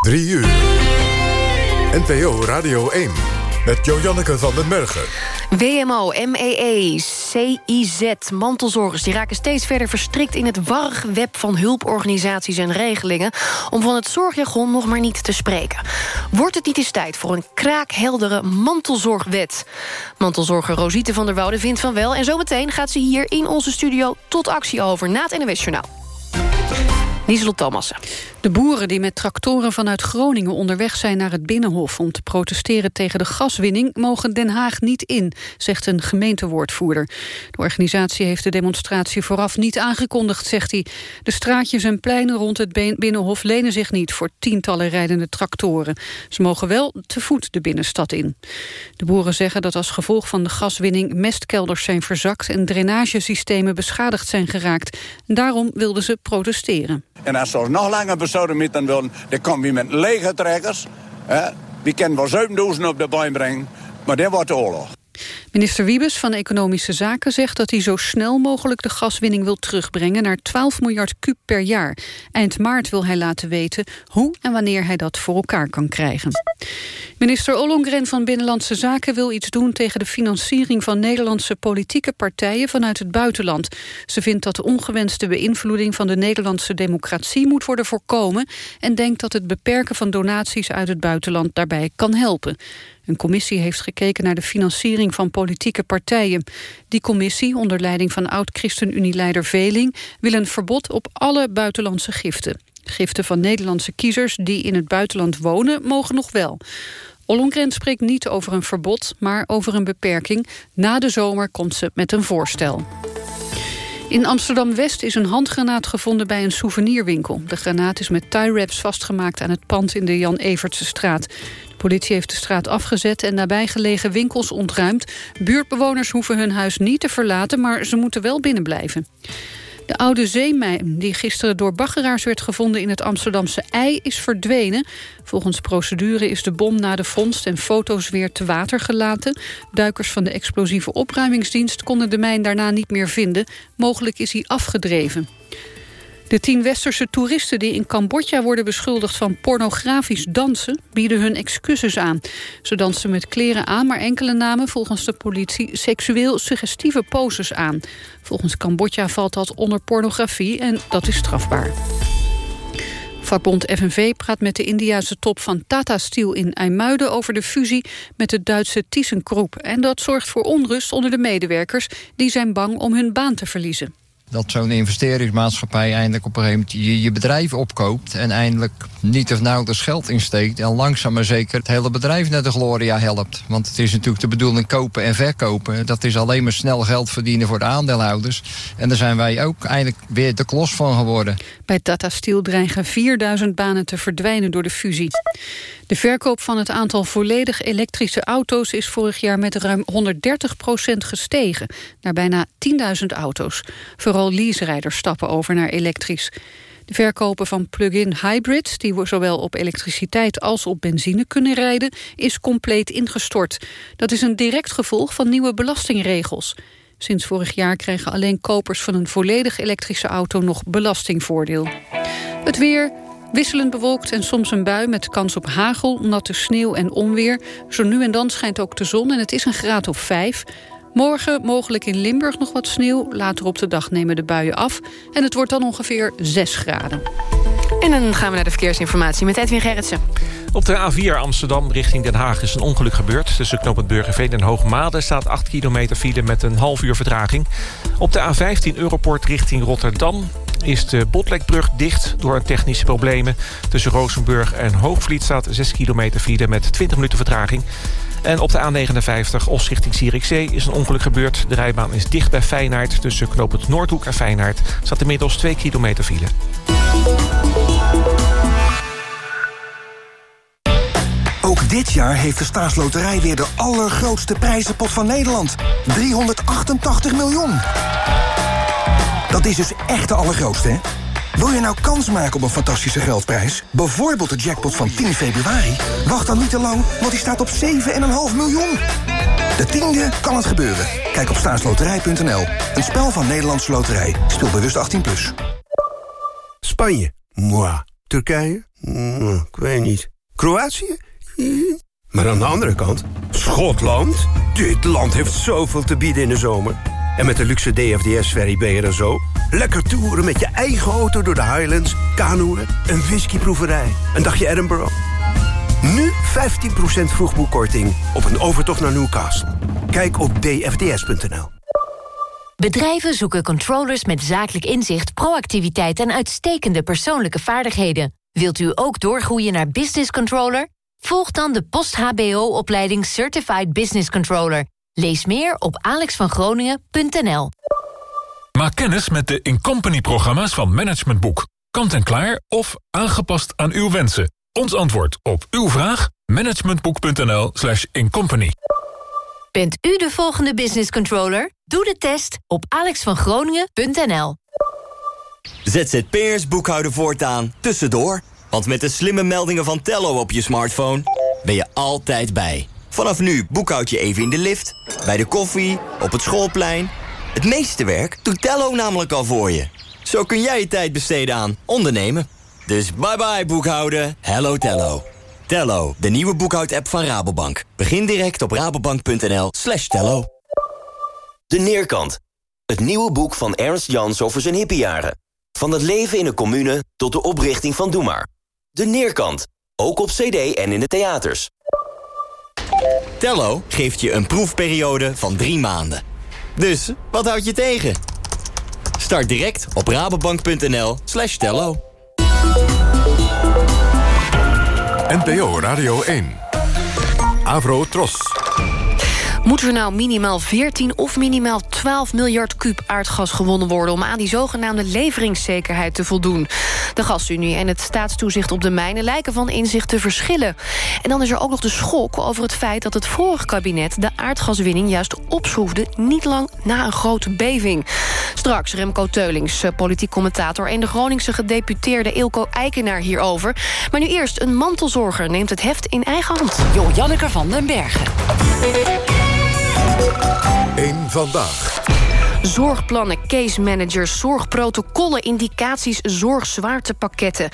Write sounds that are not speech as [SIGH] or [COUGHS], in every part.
3 uur. NPO Radio 1 met Joanneke van den Bergen. WMO, MEE, CIZ, mantelzorgers... die raken steeds verder verstrikt in het warrige web van hulporganisaties en regelingen... om van het zorgjargon nog maar niet te spreken. Wordt het niet eens tijd voor een kraakheldere mantelzorgwet? Mantelzorger Rosite van der Woude vindt van wel... en zometeen gaat ze hier in onze studio tot actie over... na het NWS Journaal. Nieselot Thomassen. De boeren die met tractoren vanuit Groningen onderweg zijn naar het Binnenhof... om te protesteren tegen de gaswinning, mogen Den Haag niet in, zegt een gemeentewoordvoerder. De organisatie heeft de demonstratie vooraf niet aangekondigd, zegt hij. De straatjes en pleinen rond het Binnenhof lenen zich niet... voor tientallen rijdende tractoren. Ze mogen wel te voet de binnenstad in. De boeren zeggen dat als gevolg van de gaswinning... mestkelders zijn verzakt en drainagesystemen beschadigd zijn geraakt. Daarom wilden ze protesteren. En als ze nog langer besodemieten willen, dan komen we met lege trekkers. Hè. We kunnen wel 7000 op de baan brengen, maar dan wordt de oorlog. Minister Wiebes van Economische Zaken zegt dat hij zo snel mogelijk de gaswinning wil terugbrengen naar 12 miljard kub per jaar. Eind maart wil hij laten weten hoe en wanneer hij dat voor elkaar kan krijgen. Minister Ollongren van Binnenlandse Zaken wil iets doen tegen de financiering van Nederlandse politieke partijen vanuit het buitenland. Ze vindt dat de ongewenste beïnvloeding van de Nederlandse democratie moet worden voorkomen en denkt dat het beperken van donaties uit het buitenland daarbij kan helpen. Een commissie heeft gekeken naar de financiering van politieke partijen. Die commissie, onder leiding van oud-ChristenUnie-leider Veling... wil een verbod op alle buitenlandse giften. Giften van Nederlandse kiezers die in het buitenland wonen... mogen nog wel. Ollongren spreekt niet over een verbod, maar over een beperking. Na de zomer komt ze met een voorstel. In Amsterdam-West is een handgranaat gevonden bij een souvenirwinkel. De granaat is met tie-wraps vastgemaakt aan het pand in de Jan Evertse straat politie heeft de straat afgezet en nabijgelegen winkels ontruimd. Buurtbewoners hoeven hun huis niet te verlaten, maar ze moeten wel binnenblijven. De oude zeemijn die gisteren door baggeraars werd gevonden in het Amsterdamse ei is verdwenen. Volgens procedure is de bom na de vondst en foto's weer te water gelaten. Duikers van de explosieve opruimingsdienst konden de mijn daarna niet meer vinden. Mogelijk is hij afgedreven. De tien westerse toeristen die in Cambodja worden beschuldigd van pornografisch dansen... bieden hun excuses aan. Ze dansen met kleren aan, maar enkele namen volgens de politie... seksueel suggestieve poses aan. Volgens Cambodja valt dat onder pornografie en dat is strafbaar. Vakbond FNV praat met de Indiase top van Tata Steel in IJmuiden... over de fusie met de Duitse ThyssenKrupp. En dat zorgt voor onrust onder de medewerkers... die zijn bang om hun baan te verliezen dat zo'n investeringsmaatschappij eindelijk op een gegeven moment je, je bedrijf opkoopt en eindelijk niet of nauwelijks geld insteekt en langzaam maar zeker het hele bedrijf naar de gloria helpt. Want het is natuurlijk de bedoeling kopen en verkopen. Dat is alleen maar snel geld verdienen voor de aandeelhouders. En daar zijn wij ook eigenlijk weer de klos van geworden. Bij Tata Steel dreigen 4000 banen te verdwijnen door de fusie. De verkoop van het aantal volledig elektrische auto's is vorig jaar met ruim 130% gestegen, naar bijna 10.000 auto's. Vooral leaserijders stappen over naar elektrisch. De verkopen van plug-in hybrids, die zowel op elektriciteit als op benzine kunnen rijden, is compleet ingestort. Dat is een direct gevolg van nieuwe belastingregels. Sinds vorig jaar krijgen alleen kopers van een volledig elektrische auto nog belastingvoordeel. Het weer, Wisselend bewolkt en soms een bui met kans op hagel, natte sneeuw en onweer. Zo nu en dan schijnt ook de zon en het is een graad of vijf. Morgen mogelijk in Limburg nog wat sneeuw. Later op de dag nemen de buien af. En het wordt dan ongeveer 6 graden. En dan gaan we naar de verkeersinformatie met Edwin Gerritsen. Op de A4 Amsterdam richting Den Haag is een ongeluk gebeurd. Tussen knooppunt Burgerveen en Hoogmade staat 8 kilometer file met een half uur vertraging. Op de A15 Europort richting Rotterdam is de Botlekbrug dicht door technische problemen. Tussen Rozenburg en Hoogvliet staat 6 kilometer file met 20 minuten vertraging. En op de A59 Os richting Zierikzee is een ongeluk gebeurd. De rijbaan is dicht bij Feyenaard. Tussen knooppunt Noordhoek en Feyenaard staat inmiddels 2 kilometer file. Ook dit jaar heeft de staatsloterij weer de allergrootste prijzenpot van Nederland. 388 miljoen. Dat is dus echt de allergrootste, hè? Wil je nou kans maken op een fantastische geldprijs? Bijvoorbeeld de jackpot van 10 februari? Wacht dan niet te lang, want die staat op 7,5 miljoen. De tiende kan het gebeuren. Kijk op staatsloterij.nl. Een spel van Nederlandse Loterij. Speel bewust 18+. Plus. Spanje? Moi. Turkije? Ik weet niet. Kroatië? Maar aan de andere kant, Schotland? Dit land heeft zoveel te bieden in de zomer. En met de luxe DFDS-ferry ben je er zo. Lekker toeren met je eigen auto door de Highlands, kanoeën, een whiskyproeverij, een dagje Edinburgh. Nu 15% vroegboekkorting op een overtocht naar Newcastle. Kijk op dfds.nl. Bedrijven zoeken controllers met zakelijk inzicht, proactiviteit en uitstekende persoonlijke vaardigheden. Wilt u ook doorgroeien naar business controller? Volg dan de post-HBO-opleiding Certified Business Controller. Lees meer op alexvangroningen.nl. Maak kennis met de Incompany-programma's van Management Boek. Kant-en-klaar of aangepast aan uw wensen. Ons antwoord op uw vraag? managementboek.nl slash incompany. Bent u de volgende business controller? Doe de test op alexvangroningen.nl. ZZP'ers boekhouden voortaan tussendoor. Want met de slimme meldingen van Tello op je smartphone... ben je altijd bij. Vanaf nu boekhoud je even in de lift, bij de koffie, op het schoolplein. Het meeste werk doet Tello namelijk al voor je. Zo kun jij je tijd besteden aan ondernemen. Dus bye bye boekhouden, hello Tello. Tello, de nieuwe boekhoud-app van Rabobank. Begin direct op rabobank.nl slash tello. De Neerkant. Het nieuwe boek van Ernst Jans over zijn hippiejaren. Van het leven in een commune tot de oprichting van Doe Maar. De Neerkant. Ook op cd en in de theaters. Tello geeft je een proefperiode van drie maanden. Dus, wat houd je tegen? Start direct op rabobank.nl slash tello. NPO Radio 1. Avro Tros. Moet er nou minimaal 14 of minimaal 12 miljard kuub aardgas gewonnen worden... om aan die zogenaamde leveringszekerheid te voldoen? De Gasunie en het staatstoezicht op de mijnen lijken van inzicht te verschillen. En dan is er ook nog de schok over het feit dat het vorige kabinet... de aardgaswinning juist opschroefde, niet lang na een grote beving. Straks Remco Teulings, eh, politiek commentator... en de Groningse gedeputeerde Ilko Eikenaar hierover. Maar nu eerst, een mantelzorger neemt het heft in eigen hand. Jo Janneke van den Bergen. Eén vandaag. Zorgplannen, case managers, zorgprotocollen, indicaties, zorgzwaartepakketten.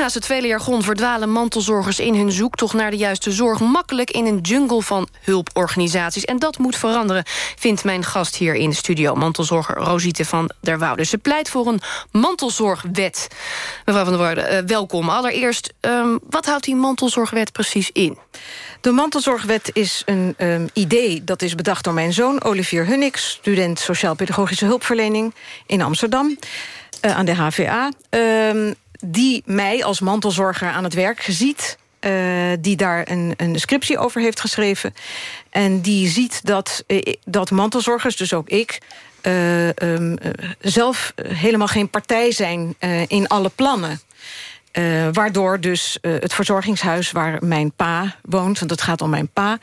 Naast het vele jargon verdwalen mantelzorgers in hun zoektocht naar de juiste zorg... makkelijk in een jungle van hulporganisaties. En dat moet veranderen, vindt mijn gast hier in de studio... mantelzorger Rosite van der Woude. Ze pleit voor een mantelzorgwet. Mevrouw van der Woude, eh, welkom. Allereerst, ehm, wat houdt die mantelzorgwet precies in? De mantelzorgwet is een um, idee dat is bedacht door mijn zoon Olivier Hunnix... student sociaal-pedagogische hulpverlening in Amsterdam uh, aan de HVA... Um, die mij als mantelzorger aan het werk ziet... Uh, die daar een, een scriptie over heeft geschreven. En die ziet dat, uh, dat mantelzorgers, dus ook ik... Um, zelf helemaal geen partij zijn in alle plannen. Uh, waardoor dus uh, het verzorgingshuis waar mijn pa woont... want het gaat om mijn pa...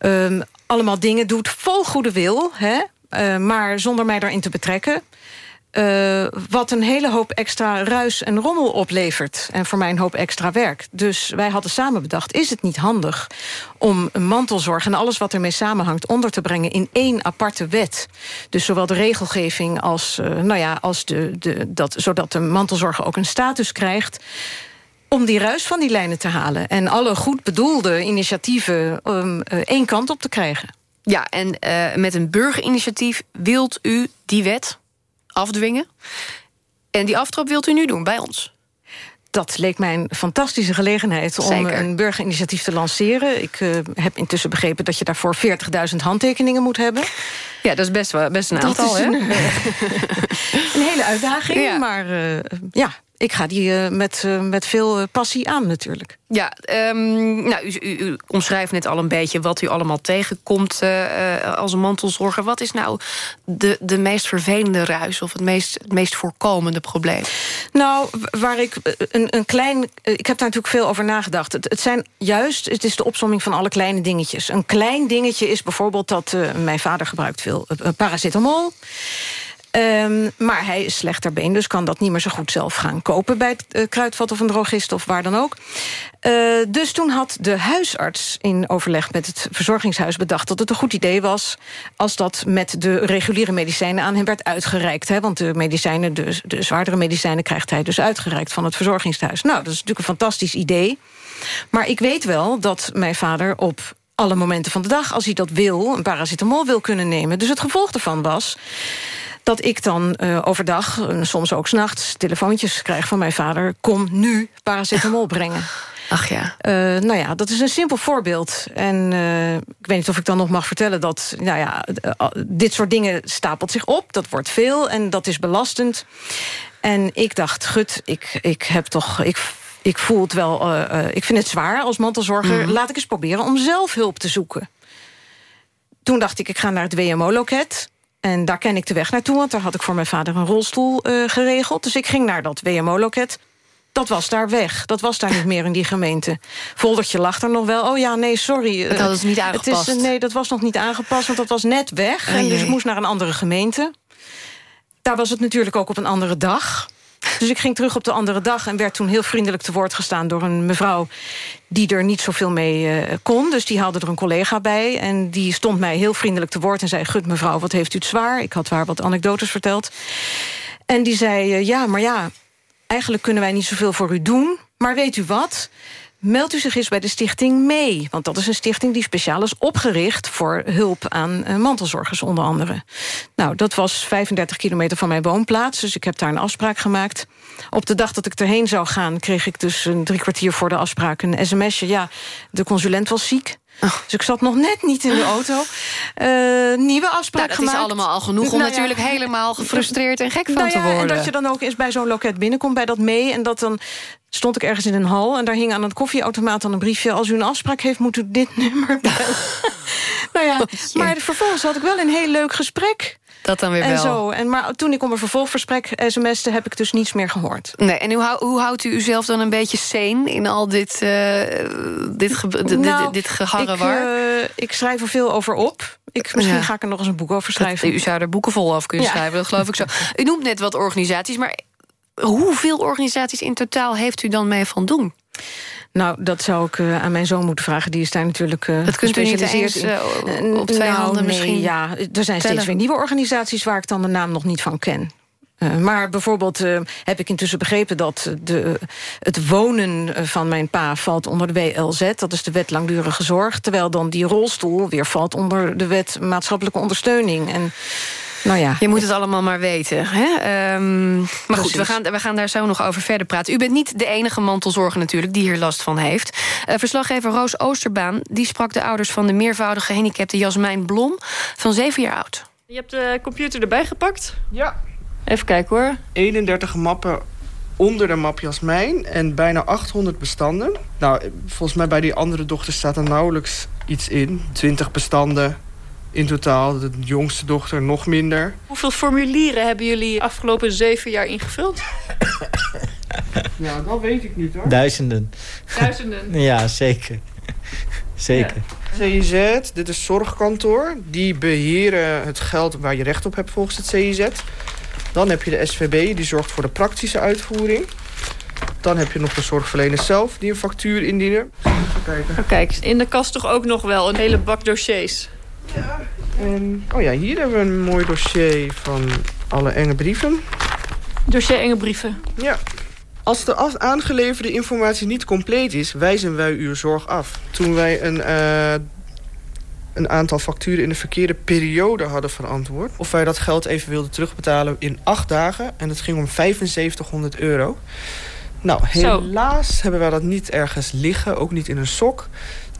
Um, allemaal dingen doet vol goede wil, hè, uh, maar zonder mij daarin te betrekken... Uh, wat een hele hoop extra ruis en rommel oplevert. En voor mij een hoop extra werk. Dus wij hadden samen bedacht, is het niet handig... om mantelzorg en alles wat ermee samenhangt... onder te brengen in één aparte wet. Dus zowel de regelgeving als, uh, nou ja, als de, de, dat, zodat de mantelzorger ook een status krijgt om die ruis van die lijnen te halen. En alle goed bedoelde initiatieven um, één kant op te krijgen. Ja, en met een burgerinitiatief wilt u die wet afdwingen. En die aftrap wilt u nu doen bij ons? Dat leek mij een fantastische gelegenheid om Zeker. een burgerinitiatief te lanceren. Ik uh, heb intussen begrepen dat je daarvoor 40.000 handtekeningen moet hebben. Ja, dat is best, wel, best een dat aantal, is hè? Een, [LAUGHS] een hele uitdaging, ja. maar uh, ja, ik ga die uh, met, uh, met veel uh, passie aan natuurlijk. Ja, um, nou, u, u, u, omschrijft net al een beetje wat u allemaal tegenkomt als een mantelzorger. Wat is nou de, de meest vervelende ruis of het meest, het meest voorkomende probleem? Nou, waar ik een, een klein... Ik heb daar natuurlijk veel over nagedacht. Het, het zijn juist, het is de opsomming van alle kleine dingetjes. Een klein dingetje is bijvoorbeeld dat mijn vader gebruikt veel paracetamol. Ehm, maar hij is slecht ter been, dus kan dat niet meer zo goed zelf gaan kopen... bij het uh, kruidvat of een drogist of waar dan ook. Uh, dus toen had de huisarts in overleg met het verzorgingshuis bedacht... dat het een goed idee was als dat met de reguliere medicijnen aan hem werd uitgereikt. Hè? Want de medicijnen, de, de zwaardere medicijnen krijgt hij dus uitgereikt van het verzorgingshuis. Nou, dat is natuurlijk een fantastisch idee. Maar ik weet wel dat mijn vader op alle momenten van de dag... als hij dat wil, een paracetamol wil kunnen nemen. Dus het gevolg daarvan was dat ik dan uh, overdag, uh, soms ook s'nachts... telefoontjes krijg van mijn vader... kom nu paracetamol [LAUGHS] brengen. Ach ja. Uh, nou ja, dat is een simpel voorbeeld. En uh, ik weet niet of ik dan nog mag vertellen dat... nou ja, dit soort dingen stapelt zich op. Dat wordt veel en dat is belastend. En ik dacht, gut, ik, ik heb toch... Ik, ik voel het wel, uh, ik vind het zwaar als mantelzorger. Mm. Laat ik eens proberen om zelf hulp te zoeken. Toen dacht ik, ik ga naar het WMO-loket. En daar ken ik de weg naartoe, want daar had ik voor mijn vader een rolstoel uh, geregeld. Dus ik ging naar dat WMO-loket. Dat was daar weg. Dat was daar niet meer in die gemeente. Foldertje lag er nog wel. Oh ja, nee, sorry. Dat had het niet aangepast. Het is, nee, dat was nog niet aangepast, want dat was net weg. Oh, en dus moest naar een andere gemeente. Daar was het natuurlijk ook op een andere dag. Dus ik ging terug op de andere dag en werd toen heel vriendelijk te woord gestaan... door een mevrouw die er niet zoveel mee uh, kon. Dus die haalde er een collega bij. En die stond mij heel vriendelijk te woord en zei... gut mevrouw, wat heeft u het zwaar? Ik had haar wat anekdotes verteld. En die zei, uh, ja, maar ja, eigenlijk kunnen wij niet zoveel voor u doen. Maar weet u wat? Meld u zich eens bij de stichting mee. Want dat is een stichting die speciaal is opgericht... voor hulp aan uh, mantelzorgers onder andere. Nou, dat was 35 kilometer van mijn woonplaats. Dus ik heb daar een afspraak gemaakt. Op de dag dat ik erheen zou gaan... kreeg ik dus een drie kwartier voor de afspraak een sms'je. Ja, de consulent was ziek. Oh. Dus ik zat nog net niet in de auto. Uh, nieuwe afspraak nou, dat gemaakt. is allemaal al genoeg om nou, natuurlijk helemaal gefrustreerd en gek van nou te worden. En dat je dan ook eens bij zo'n loket binnenkomt, bij dat mee... en dat dan stond ik ergens in een hal... en daar hing aan het koffieautomaat dan een briefje... als u een afspraak heeft, moet u dit [LAUGHS] nummer bellen. [LAUGHS] nou ja, maar vervolgens had ik wel een heel leuk gesprek... Dat dan weer en wel. Zo. En maar toen ik om een vervolgversprek sms'te... heb ik dus niets meer gehoord. Nee, en hoe, hoe houdt u uzelf dan een beetje sane... in al dit, uh, dit, nou, dit, dit geharrewar? Ik, uh, ik schrijf er veel over op. Ik, misschien ja. ga ik er nog eens een boek over schrijven. Dat, u zou er boeken vol over kunnen ja. schrijven, dat geloof ik zo. U noemt net wat organisaties, maar hoeveel organisaties in totaal... heeft u dan mee van doen? Nou, dat zou ik uh, aan mijn zoon moeten vragen. Die is daar natuurlijk uh, Dat kunt u niet eens uh, op twee nou, handen nee, misschien Ja, er zijn tellen. steeds weer nieuwe organisaties... waar ik dan de naam nog niet van ken. Uh, maar bijvoorbeeld uh, heb ik intussen begrepen dat de, het wonen van mijn pa valt onder de WLZ. Dat is de wet langdurige zorg. Terwijl dan die rolstoel weer valt onder de wet maatschappelijke ondersteuning. En nou ja, je moet het allemaal maar weten. Hè? Um, maar Precies. goed, we gaan, we gaan daar zo nog over verder praten. U bent niet de enige mantelzorger natuurlijk die hier last van heeft. Uh, verslaggever Roos Oosterbaan die sprak de ouders van de meervoudige gehandicapte Jasmijn Blom van zeven jaar oud. Je hebt de computer erbij gepakt? Ja. Even kijken hoor. 31 mappen onder de map Jasmijn en bijna 800 bestanden. Nou, volgens mij bij die andere dochter staat er nauwelijks iets in. 20 bestanden in totaal. De jongste dochter nog minder. Hoeveel formulieren hebben jullie afgelopen zeven jaar ingevuld? [COUGHS] ja, dat weet ik niet hoor. Duizenden. Duizenden? [LAUGHS] ja, zeker. zeker. Ja. CIZ, dit is zorgkantoor. Die beheren het geld waar je recht op hebt volgens het CIZ. Dan heb je de SVB, die zorgt voor de praktische uitvoering. Dan heb je nog de zorgverleners zelf die een factuur indienen. Even kijken. Oh, kijk, in de kast toch ook nog wel een hele bak dossiers. Ja. En, oh ja, hier hebben we een mooi dossier van alle enge brieven. Dossier enge brieven? Ja. Als de aangeleverde informatie niet compleet is, wijzen wij uw zorg af. Toen wij een, uh, een aantal facturen in de verkeerde periode hadden verantwoord... of wij dat geld even wilden terugbetalen in acht dagen... en het ging om 7500 euro... Nou, helaas Zo. hebben wij dat niet ergens liggen, ook niet in een sok.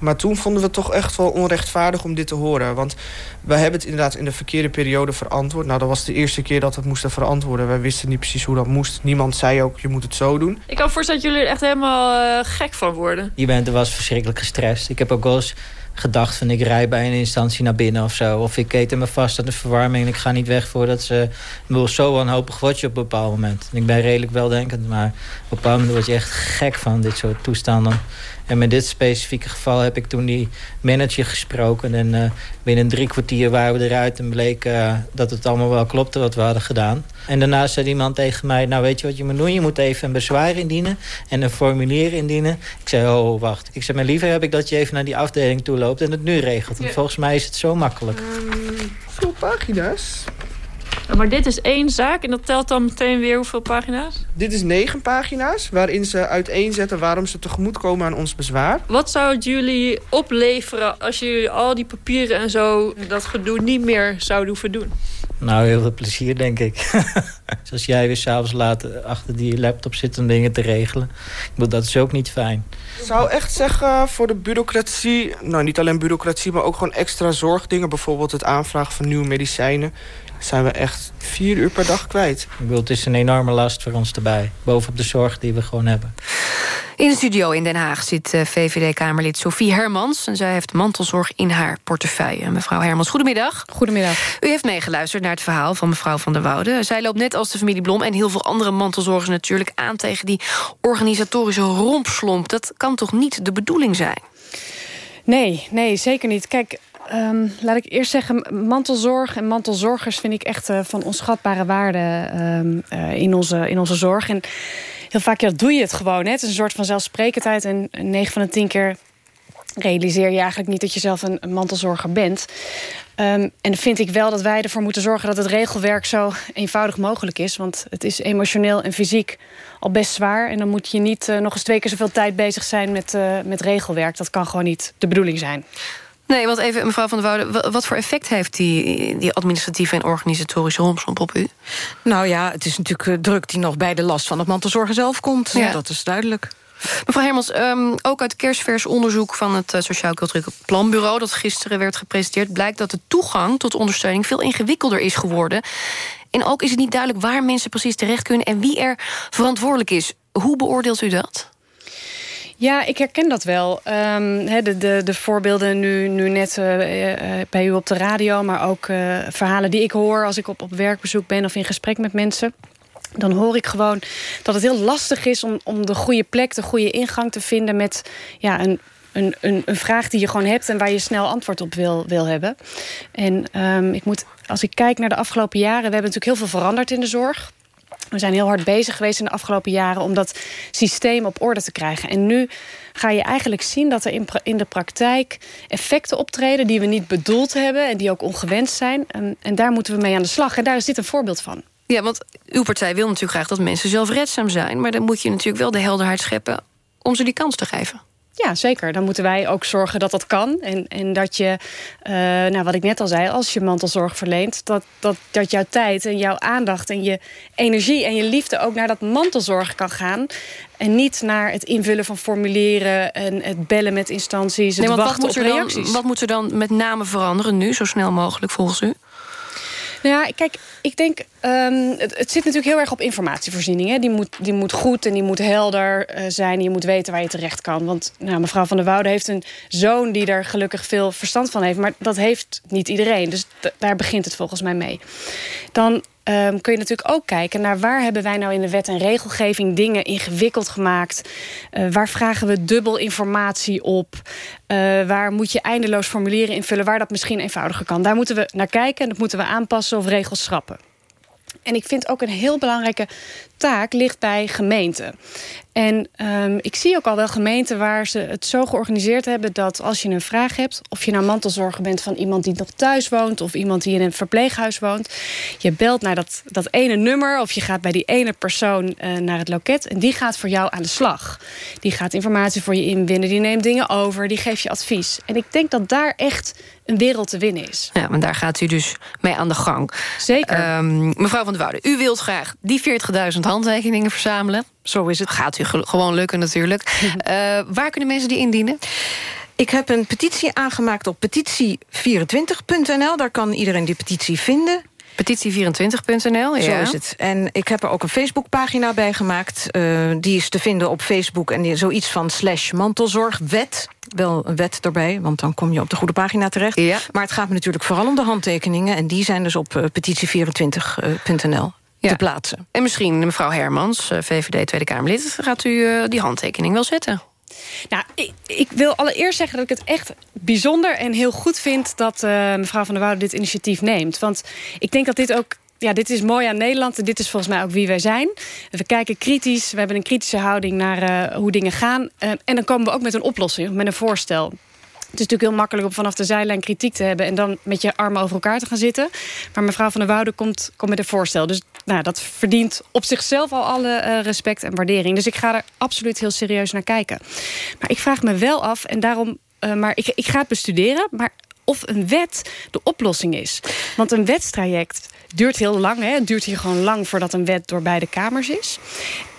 Maar toen vonden we het toch echt wel onrechtvaardig om dit te horen. Want wij hebben het inderdaad in de verkeerde periode verantwoord. Nou, dat was de eerste keer dat we het moesten verantwoorden. Wij wisten niet precies hoe dat moest. Niemand zei ook, je moet het zo doen. Ik kan voorstellen dat jullie er echt helemaal uh, gek van worden. Die bent was verschrikkelijk gestrest. Ik heb ook wel eens gedacht van ik rij bij een instantie naar binnen of zo. Of ik keten me vast aan de verwarming en ik ga niet weg voordat ze... Ik bedoel, zo wanhopig word je op een bepaald moment. En ik ben redelijk weldenkend, maar op een bepaald moment word je echt gek van dit soort toestanden. En met dit specifieke geval heb ik toen die manager gesproken. En uh, binnen drie kwartier waren we eruit en bleek uh, dat het allemaal wel klopte wat we hadden gedaan. En daarna zei iemand tegen mij, nou weet je wat je moet doen? Je moet even een bezwaar indienen en een formulier indienen. Ik zei, oh wacht. Ik zei, maar liever heb ik dat je even naar die afdeling toe loopt en het nu regelt. Want volgens mij is het zo makkelijk. Um, veel pagina's. Maar dit is één zaak en dat telt dan meteen weer hoeveel pagina's? Dit is negen pagina's waarin ze uiteenzetten waarom ze tegemoetkomen aan ons bezwaar. Wat zou het jullie opleveren als jullie al die papieren en zo dat gedoe niet meer zouden hoeven doen? Nou, heel veel plezier, denk ik. [LAUGHS] Zoals jij weer s'avonds laat achter die laptop zit om dingen te regelen. Ik bedoel, dat is ook niet fijn. Ik zou echt zeggen, voor de bureaucratie... nou, niet alleen bureaucratie, maar ook gewoon extra zorgdingen. Bijvoorbeeld het aanvragen van nieuwe medicijnen zijn we echt vier uur per dag kwijt. Ik bedoel, het is een enorme last voor ons erbij. Bovenop de zorg die we gewoon hebben. In de studio in Den Haag zit eh, VVD-Kamerlid Sophie Hermans. En zij heeft mantelzorg in haar portefeuille. Mevrouw Hermans, goedemiddag. Goedemiddag. U heeft meegeluisterd naar het verhaal van mevrouw van der Woude. Zij loopt net als de familie Blom en heel veel andere mantelzorgers natuurlijk aan... tegen die organisatorische rompslomp. Dat kan toch niet de bedoeling zijn? Nee, nee, zeker niet. Kijk, Um, laat ik eerst zeggen, mantelzorg en mantelzorgers vind ik echt uh, van onschatbare waarde um, uh, in, onze, in onze zorg. En heel vaak ja, doe je het gewoon. Hè? Het is een soort van zelfsprekendheid. En 9 van de 10 keer realiseer je eigenlijk niet dat je zelf een, mantelzorger bent. Um, en vind ik wel dat wij ervoor moeten zorgen dat het regelwerk zo eenvoudig mogelijk is. Want het is emotioneel en fysiek al best zwaar. En dan moet je niet uh, nog eens twee keer zoveel tijd bezig zijn met, met regelwerk. Dat kan gewoon niet de bedoeling zijn. Nee, want even, mevrouw van der Woude... wat voor effect heeft die, die administratieve en organisatorische rompslomp op u? Nou ja, het is natuurlijk eh, druk die nog bij de last van het mantelzorgen zelf komt. Ja. Dat is duidelijk. Mevrouw Hermans, um, ook uit kerstvers onderzoek van het uh, Sociaal Cultureel Planbureau... dat gisteren werd gepresenteerd, blijkt dat de toegang tot ondersteuning... veel ingewikkelder is geworden. En ook is het niet duidelijk waar mensen precies terecht kunnen... en wie er verantwoordelijk is. Hoe beoordeelt u dat? Ja, ik herken dat wel. Um, de, de, de voorbeelden nu, nu net uh, bij u op de radio... maar ook uh, verhalen die ik hoor als ik op, op werkbezoek ben... of in gesprek met mensen dan hoor ik gewoon dat het heel lastig is... om, om de goede plek, de goede ingang te vinden... met ja, een, een, een, vraag die je gewoon hebt... en waar je snel antwoord op wil, wil hebben. En um, ik moet, als ik kijk naar de afgelopen jaren... we hebben natuurlijk heel veel veranderd in de zorg... We zijn heel hard bezig geweest in de afgelopen jaren... om dat systeem op orde te krijgen. En nu ga je eigenlijk zien dat er in, in de praktijk effecten optreden... die we niet bedoeld hebben en die ook ongewenst zijn. En, en daar moeten we mee aan de slag. En daar is dit een voorbeeld van. Ja, want uw partij wil natuurlijk graag dat mensen zelfredzaam zijn... maar dan moet je natuurlijk wel de helderheid scheppen om ze die kans te geven. Ja, zeker. Dan moeten wij ook zorgen dat dat kan. En, en dat je, uh, nou, wat ik net al zei, als je mantelzorg verleent... Dat, dat, dat jouw tijd en jouw aandacht en je energie en je liefde... ook naar dat mantelzorg kan gaan. En niet naar het invullen van formulieren... en het bellen met instanties, het nee, wachten wat moet op reacties. Dan, wat moet er dan met name veranderen nu, zo snel mogelijk volgens u? Nou ja, kijk, ik denk, um, het, het, zit natuurlijk heel erg op informatievoorziening. Hè. Die, moet, die moet goed en die moet helder uh, zijn. Je moet weten waar je terecht kan. Want nou, mevrouw van der Woude heeft een zoon die er gelukkig veel verstand van heeft. Maar dat heeft niet iedereen. Dus daar begint het volgens mij mee. Dan um, kun je natuurlijk ook kijken naar waar hebben wij nou in de wet en regelgeving dingen ingewikkeld gemaakt. Uh, waar vragen we dubbel informatie op? Uh, waar moet je eindeloos formulieren invullen waar dat misschien eenvoudiger kan? Daar moeten we naar kijken en dat moeten we aanpassen of regels schrappen. En ik vind ook een heel belangrijke taak ligt bij gemeenten. En um, ik zie ook al wel gemeenten waar ze het zo georganiseerd hebben... dat als je een vraag hebt, of je nou mantelzorger bent... van iemand die nog thuis woont of iemand die in een verpleeghuis woont... je belt naar dat, dat ene nummer of je gaat bij die ene persoon uh, naar het loket... en die gaat voor jou aan de slag. Die gaat informatie voor je inwinnen, die neemt dingen over... die geeft je advies. En ik denk dat daar echt een wereld te winnen is. Ja, maar daar gaat u dus mee aan de gang. Zeker. Um, mevrouw van der Woude, u wilt graag die 40.000 handtekeningen verzamelen. Zo is het. Gaat u gewoon lukken natuurlijk. uh, [LAUGHS] waar kunnen mensen die indienen? Ik heb een petitie aangemaakt op petitie24.nl. Daar kan iedereen die petitie vinden. Petitie24.nl, ja. Zo is het. En ik heb er ook een Facebookpagina bij gemaakt. Uh, die is te vinden op Facebook. En die, zoiets van slash mantelzorgwet. Wel een wet erbij, want dan kom je op de goede pagina terecht. Ja. Maar het gaat me natuurlijk vooral om de handtekeningen. En die zijn dus op uh, petitie24.nl. Ja. te plaatsen. En misschien mevrouw Hermans, VVD Tweede Kamerlid... gaat u uh, die handtekening wel zetten? Nou, ik, ik, wil allereerst zeggen dat ik het echt bijzonder en heel goed vind... dat uh, mevrouw Van der Woude dit initiatief neemt. Want ik denk dat dit ook ja, dit is mooi aan Nederland en dit is volgens mij ook wie wij zijn. We kijken kritisch, we hebben een kritische houding naar uh, hoe dingen gaan. Uh, en dan komen we ook met een oplossing, met een voorstel. Het is natuurlijk heel makkelijk om vanaf de zijlijn kritiek te hebben... en dan met je armen over elkaar te gaan zitten. Maar mevrouw van der Woude komt, met een voorstel. Dus nou, dat verdient op zichzelf al alle uh, respect en waardering. Dus ik ga er absoluut heel serieus naar kijken. Maar ik vraag me wel af, en daarom... Uh, maar ik, ik ga het bestuderen, maar of een wet de oplossing is. Want een wetstraject duurt heel lang. Hè? Het duurt hier gewoon lang voordat een wet door beide kamers is.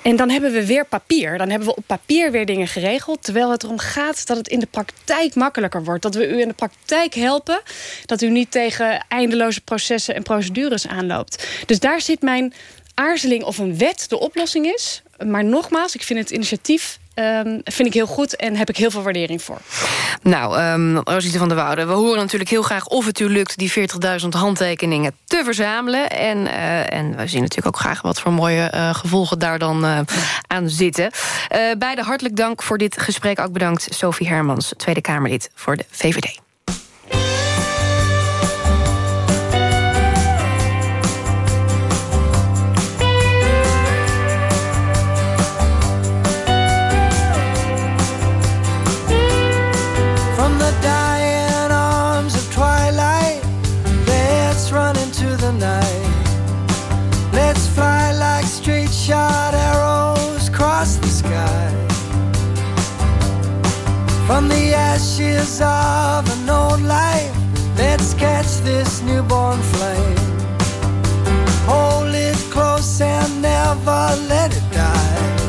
En dan hebben we weer papier. Dan hebben we op papier weer dingen geregeld. Terwijl het erom gaat dat het in de praktijk makkelijker wordt. Dat we u in de praktijk helpen. Dat u niet tegen eindeloze processen en procedures aanloopt. Dus daar zit mijn aarzeling of een wet de oplossing is. Maar nogmaals, ik vind het initiatief Um, vind ik heel goed en heb ik heel veel waardering voor. Nou, um, Rosita van der Woude, we horen natuurlijk heel graag... of het u lukt die 40.000 handtekeningen te verzamelen. En, uh, en we zien natuurlijk ook graag wat voor mooie uh, gevolgen daar dan uh, aan zitten. beide hartelijk dank voor dit gesprek. Ook bedankt Sophie Hermans, Tweede Kamerlid voor de VVD. Ashes of an old life. Let's catch this newborn flame. Hold it close and never let it die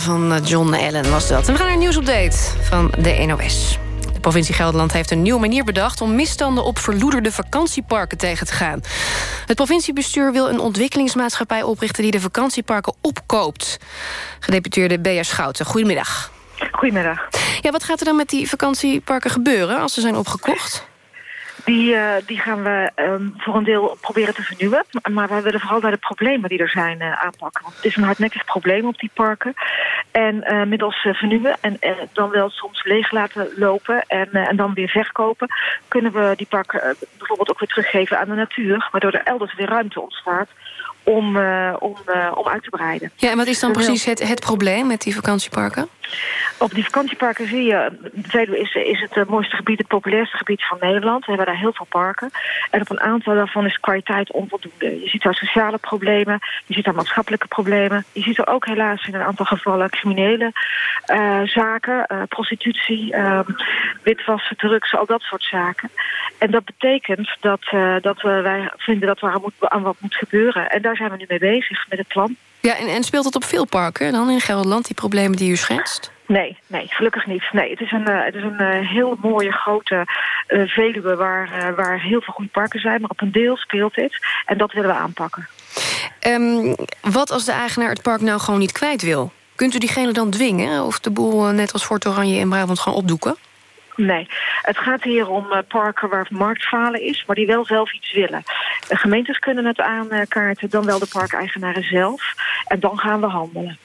Van John Allen was dat. En we gaan naar een nieuwsupdate van de NOS. De provincie Gelderland heeft een nieuwe manier bedacht... om misstanden op verloederde vakantieparken tegen te gaan. Het provinciebestuur wil een ontwikkelingsmaatschappij oprichten... die de vakantieparken opkoopt. Gedeputeerde Bea Schouten, goedemiddag. Goedemiddag. Ja, wat gaat er dan met die vakantieparken gebeuren als ze zijn opgekocht? Die, uh, die gaan we um, voor een deel proberen te vernieuwen. Maar we willen vooral naar de problemen die er zijn uh, aanpakken. Want het is een hardnekkig probleem op die parken. En uh, middels vernieuwen en dan wel soms leeg laten lopen en, en dan weer verkopen... kunnen we die parken bijvoorbeeld ook weer teruggeven aan de natuur... waardoor er elders weer ruimte ontstaat om, uh, om, uh, om uit te breiden. Ja, en wat is dan precies het, het probleem met die vakantieparken? Op die vakantieparken zie je... Veluwe is, is het uh, mooiste gebied, het populairste gebied van Nederland. We hebben daar heel veel parken. En op een aantal daarvan is kwaliteit onvoldoende. Je ziet daar sociale problemen, je ziet daar maatschappelijke problemen. Je ziet er ook helaas in een aantal gevallen criminele zaken... prostitutie, witwassen, drugs, al dat soort zaken. En dat betekent dat, dat wij vinden dat er aan, moet, aan wat moet gebeuren. En daar daar zijn we nu mee bezig met het plan. Ja, en, en speelt het op veel parken dan in Gelderland, die problemen die u schetst? Nee, nee, gelukkig niet. Nee, het is een, uh, het is een uh, heel mooie grote uh, Veluwe waar, waar heel veel goede parken zijn. Maar op een deel speelt dit. En dat willen we aanpakken. Um, wat als de eigenaar het park nou gewoon niet kwijt wil? Kunt u diegene dan dwingen? Of de boel net als Fort Oranje in Brabant gaan opdoeken? Nee, het gaat hier om uh, parken waar marktfalen is, maar die wel zelf iets willen. De gemeentes kunnen het aankaarten, dan wel de parkeigenaren zelf. En dan gaan we handelen.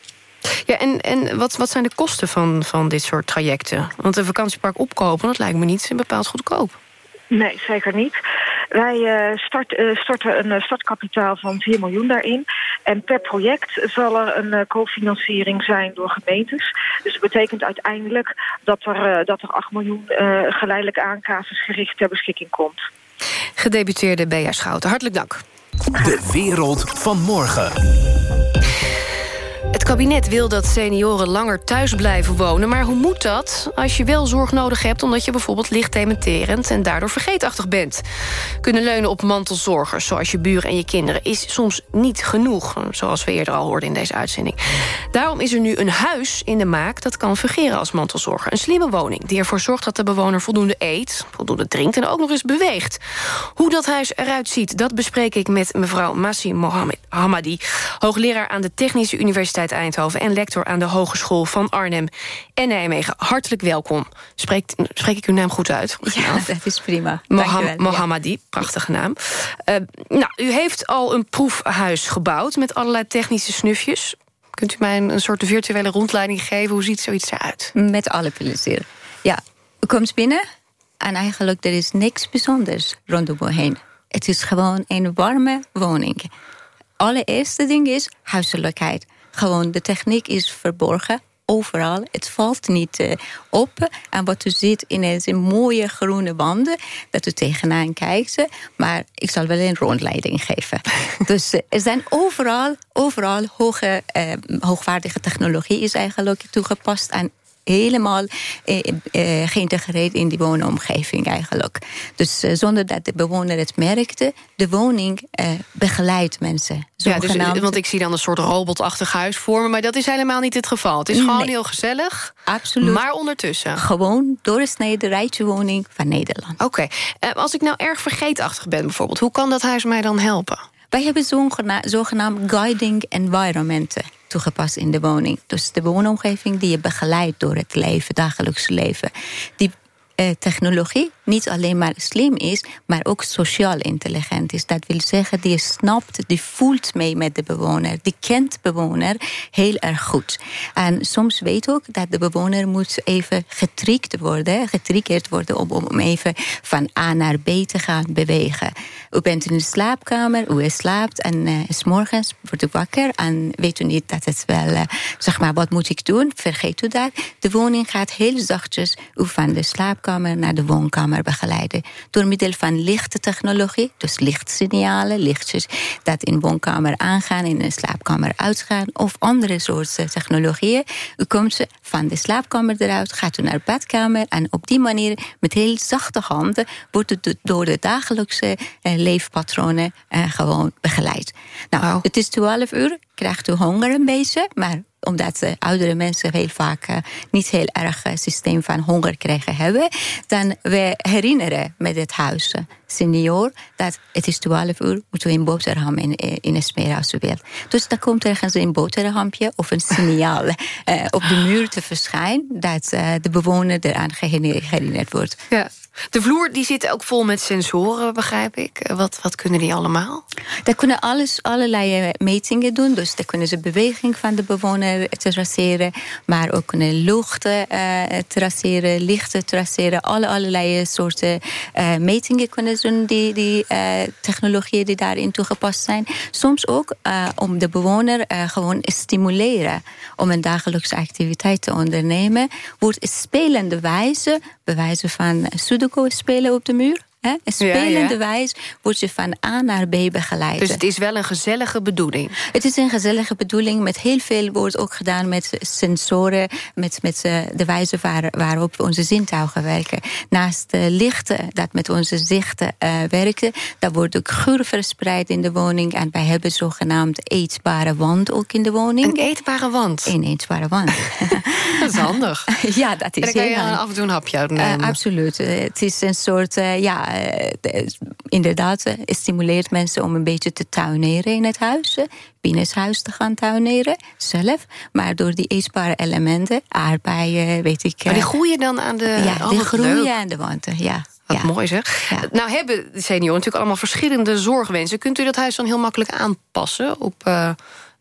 Ja, en, en wat, wat zijn de kosten van, van dit soort trajecten? Want een vakantiepark opkopen, dat lijkt me niet bepaald goedkoop. Nee, zeker niet. Wij uh, start, uh, storten een startkapitaal van 4 miljoen daarin. En per project zal er een cofinanciering zijn door gemeentes. Dus dat betekent uiteindelijk dat er, dat er 8 miljoen geleidelijk aan casusgericht ter beschikking komt. Gedebuteerde Bea Schouten, hartelijk dank. De wereld van morgen. Het kabinet wil dat senioren langer thuis blijven wonen... maar hoe moet dat als je wel zorg nodig hebt... omdat je bijvoorbeeld licht dementerend en daardoor vergeetachtig bent? Kunnen leunen op mantelzorgers, zoals je buren en je kinderen... is soms niet genoeg, zoals we eerder al hoorden in deze uitzending. Daarom is er nu een huis in de maak dat kan fungeren als mantelzorger. Een slimme woning die ervoor zorgt dat de bewoner voldoende eet... voldoende drinkt en ook nog eens beweegt. Hoe dat huis eruit ziet, dat bespreek ik met mevrouw Massi Mohammed Hamadi... hoogleraar aan de Technische Universiteit Eindhoven... en lector aan de Hogeschool van Arnhem en Nijmegen. Hartelijk welkom. Spreekt, spreek ik uw naam goed uit? Ja, dat is prima. Moham Mohammadi, prachtige naam. Uh, nou, u heeft al een proefhuis gebouwd met allerlei technische snufjes. Kunt u mij een, een soort virtuele rondleiding geven? Hoe ziet zoiets eruit? Met alle plezier. Ja, u komt binnen en eigenlijk er is niks bijzonders rondom heen. Het is gewoon een warme woning. Allereerste ding is huiselijkheid. Gewoon, de techniek is verborgen overal. Het valt niet uh, op. En wat u ziet ineens in mooie groene wanden, dat u tegenaan kijkt. Maar ik zal wel een rondleiding geven. [LAUGHS] dus uh, er zijn overal, overal hoge, uh, hoogwaardige technologie is eigenlijk toegepast. En helemaal eh, eh, geïntegreerd in die woonomgeving eigenlijk. Dus eh, zonder dat de bewoner het merkte, de woning eh, begeleidt mensen. Ja, dus, want ik zie dan een soort robotachtig huis voor me, maar dat is helemaal niet het geval. Het is gewoon heel gezellig, Absoluut. maar ondertussen. Gewoon doorsneden rijtjewoning van Nederland. Oké, okay. als ik nou erg vergeetachtig ben bijvoorbeeld, hoe kan dat huis mij dan helpen? Wij hebben zogenaamd guiding environmenten toegepast in de woning. Dus de woonomgeving die je begeleidt door het leven, dagelijks leven. Die eh, technologie niet alleen maar slim is, maar ook sociaal intelligent is. Dat wil zeggen, die snapt, die voelt mee met de bewoner. Die kent de bewoner heel erg goed. En soms weet ook dat de bewoner moet even getriggerd worden, getriggerd worden om, om even van A naar B te gaan bewegen. U bent in de slaapkamer, u slaapt en uh, s morgens wordt u wakker en weet u niet dat het wel, uh, zeg maar, wat moet ik doen? Vergeet u dat. De woning gaat heel zachtjes u van de slaapkamer naar de woonkamer begeleiden. Door middel van lichte technologie, dus lichtsignalen, lichtjes dat in woonkamer aangaan, in de slaapkamer uitgaan, of andere soorten technologieën. U komt van de slaapkamer eruit, gaat u naar de badkamer en op die manier met heel zachte handen wordt het door de dagelijkse uh, leefpatronen uh, gewoon begeleid. Nou, wow. het is 12 uur, krijgt u honger een beetje, maar omdat uh, oudere mensen heel vaak uh, niet heel erg uh, systeem van honger krijgen hebben, dan we herinneren met het huis senior dat het is 12 uur, moeten we een boterham in, in een u wilt. Dus dan komt ergens een boterhampje of een signaal op de muur te verschijnen dat de bewoner eraan herinnerd wordt. De vloer die zit ook vol met sensoren, begrijp ik. Wat, wat kunnen die allemaal? Daar kunnen alles, allerlei metingen doen. Dus daar kunnen ze beweging van de bewoner traceren. Maar ook kunnen lucht uh, traceren, lichten traceren. Alle, allerlei soorten metingen kunnen ze doen. Die, die uh, technologieën die daarin toegepast zijn. Soms ook om de bewoner gewoon stimuleren. Om een dagelijkse activiteit te ondernemen. Wordt spelende wijze, bewijzen van Sudoku spelen op de muur. Hè? Spelende Ja, ja. wijze wordt je van A naar B begeleid. Dus het is wel een gezellige bedoeling. Het is een gezellige bedoeling. Met heel veel wordt ook gedaan met sensoren. Met, met eh, de wijze waar, waarop onze zintuigen werken. Naast de lichten dat met onze zichten eh, werken. Daar wordt ook geur verspreid in de woning. En wij hebben zogenaamd eetbare wand ook in de woning. Een eetbare wand? Een eetbare wand. [LAUGHS] Dat is handig. [LAUGHS] ja, dat is en dan kan je af en toe een hapje Eh, nemen. absoluut. Eh, het is een soort, eh, ja, eh, de- inderdaad, eh, het stimuleert mensen om een beetje te tuineren in het huis. eh, Binnenshuis te gaan tuineren, zelf. Maar door die eetbare elementen, aardbeien, weet ik... maar die groeien dan aan de... ja, die groeien leuk. aan de wanten, ja. Wat mooi zeg. Nou hebben de senioren natuurlijk allemaal verschillende zorgwensen. Kunt u dat huis dan heel makkelijk aanpassen op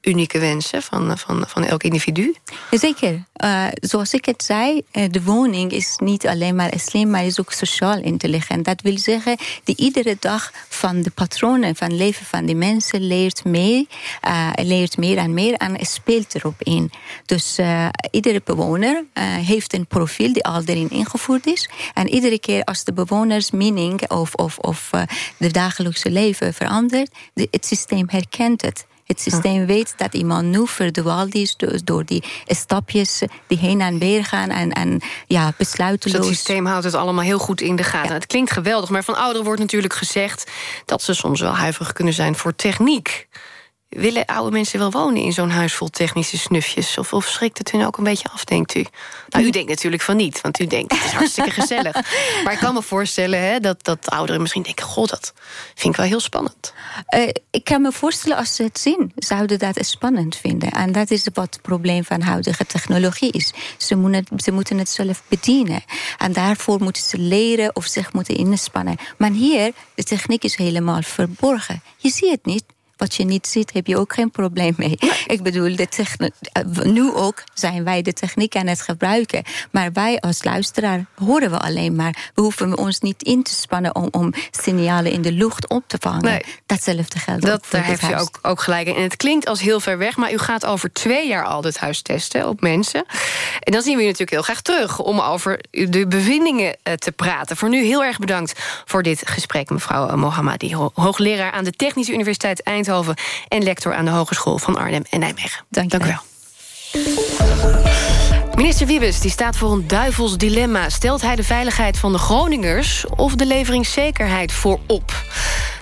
unieke wensen van, van, van elk individu? Zeker. Eh, zoals ik het zei, eh, de woning is niet alleen maar slim, maar is ook sociaal intelligent. Dat wil zeggen, die iedere dag van de patronen van leven van die mensen leert mee, eh, leert meer en meer en speelt erop in. Dus iedere bewoner heeft een profiel die al erin ingevoerd is. En iedere keer als de bewoners mening of, of, of de dagelijkse leven verandert, de- het systeem herkent het. Het systeem weet dat iemand nu verdwaald is door, door die stapjes die heen en weer gaan en, en ja, Dus besluiteloos. het systeem houdt het allemaal heel goed in de gaten. Het klinkt geweldig, maar van ouderen wordt natuurlijk gezegd... dat ze soms wel huiverig kunnen zijn voor techniek. Willen oude mensen wel wonen in zo'n huis vol technische snufjes? Of, of schrikt het hun ook een beetje af, denkt u? Nou, u denkt natuurlijk van niet, want u denkt het is hartstikke gezellig. [LAUGHS] Maar ik kan me voorstellen hè, dat, dat ouderen misschien denken... god, dat vind ik wel heel spannend. Eh, ik kan me voorstellen als ze het zien, zouden dat spannend vinden. En dat is wat het probleem van huidige technologie is. Ze moeten, ze moeten het zelf bedienen. En daarvoor moeten ze leren of zich moeten inspannen. Maar hier, de techniek is helemaal verborgen. Je ziet het niet. Wat je niet ziet, heb je ook geen probleem mee. Ik bedoel, de eh, nu ook zijn wij de techniek aan het gebruiken. Maar wij als luisteraar horen we alleen maar. We hoeven ons niet in te spannen om, om signalen in de lucht op te vangen. Nee. Datzelfde geldt Dat, ook voor daar heeft u huis. ook, ook gelijk in. En het klinkt als heel ver weg, maar u gaat over twee jaar al dit huis testen op mensen. En dan zien we u natuurlijk heel graag terug om over de bevindingen eh, te praten. Voor nu heel erg bedankt voor dit gesprek, mevrouw Mohammadi, ho- hoogleraar aan de Technische Universiteit Eindhoven en lector aan de Hogeschool van Arnhem en Nijmegen. Dank, u wel. Minister Wiebes die staat voor een duivels dilemma. Stelt hij de veiligheid van de Groningers of de leveringszekerheid voorop?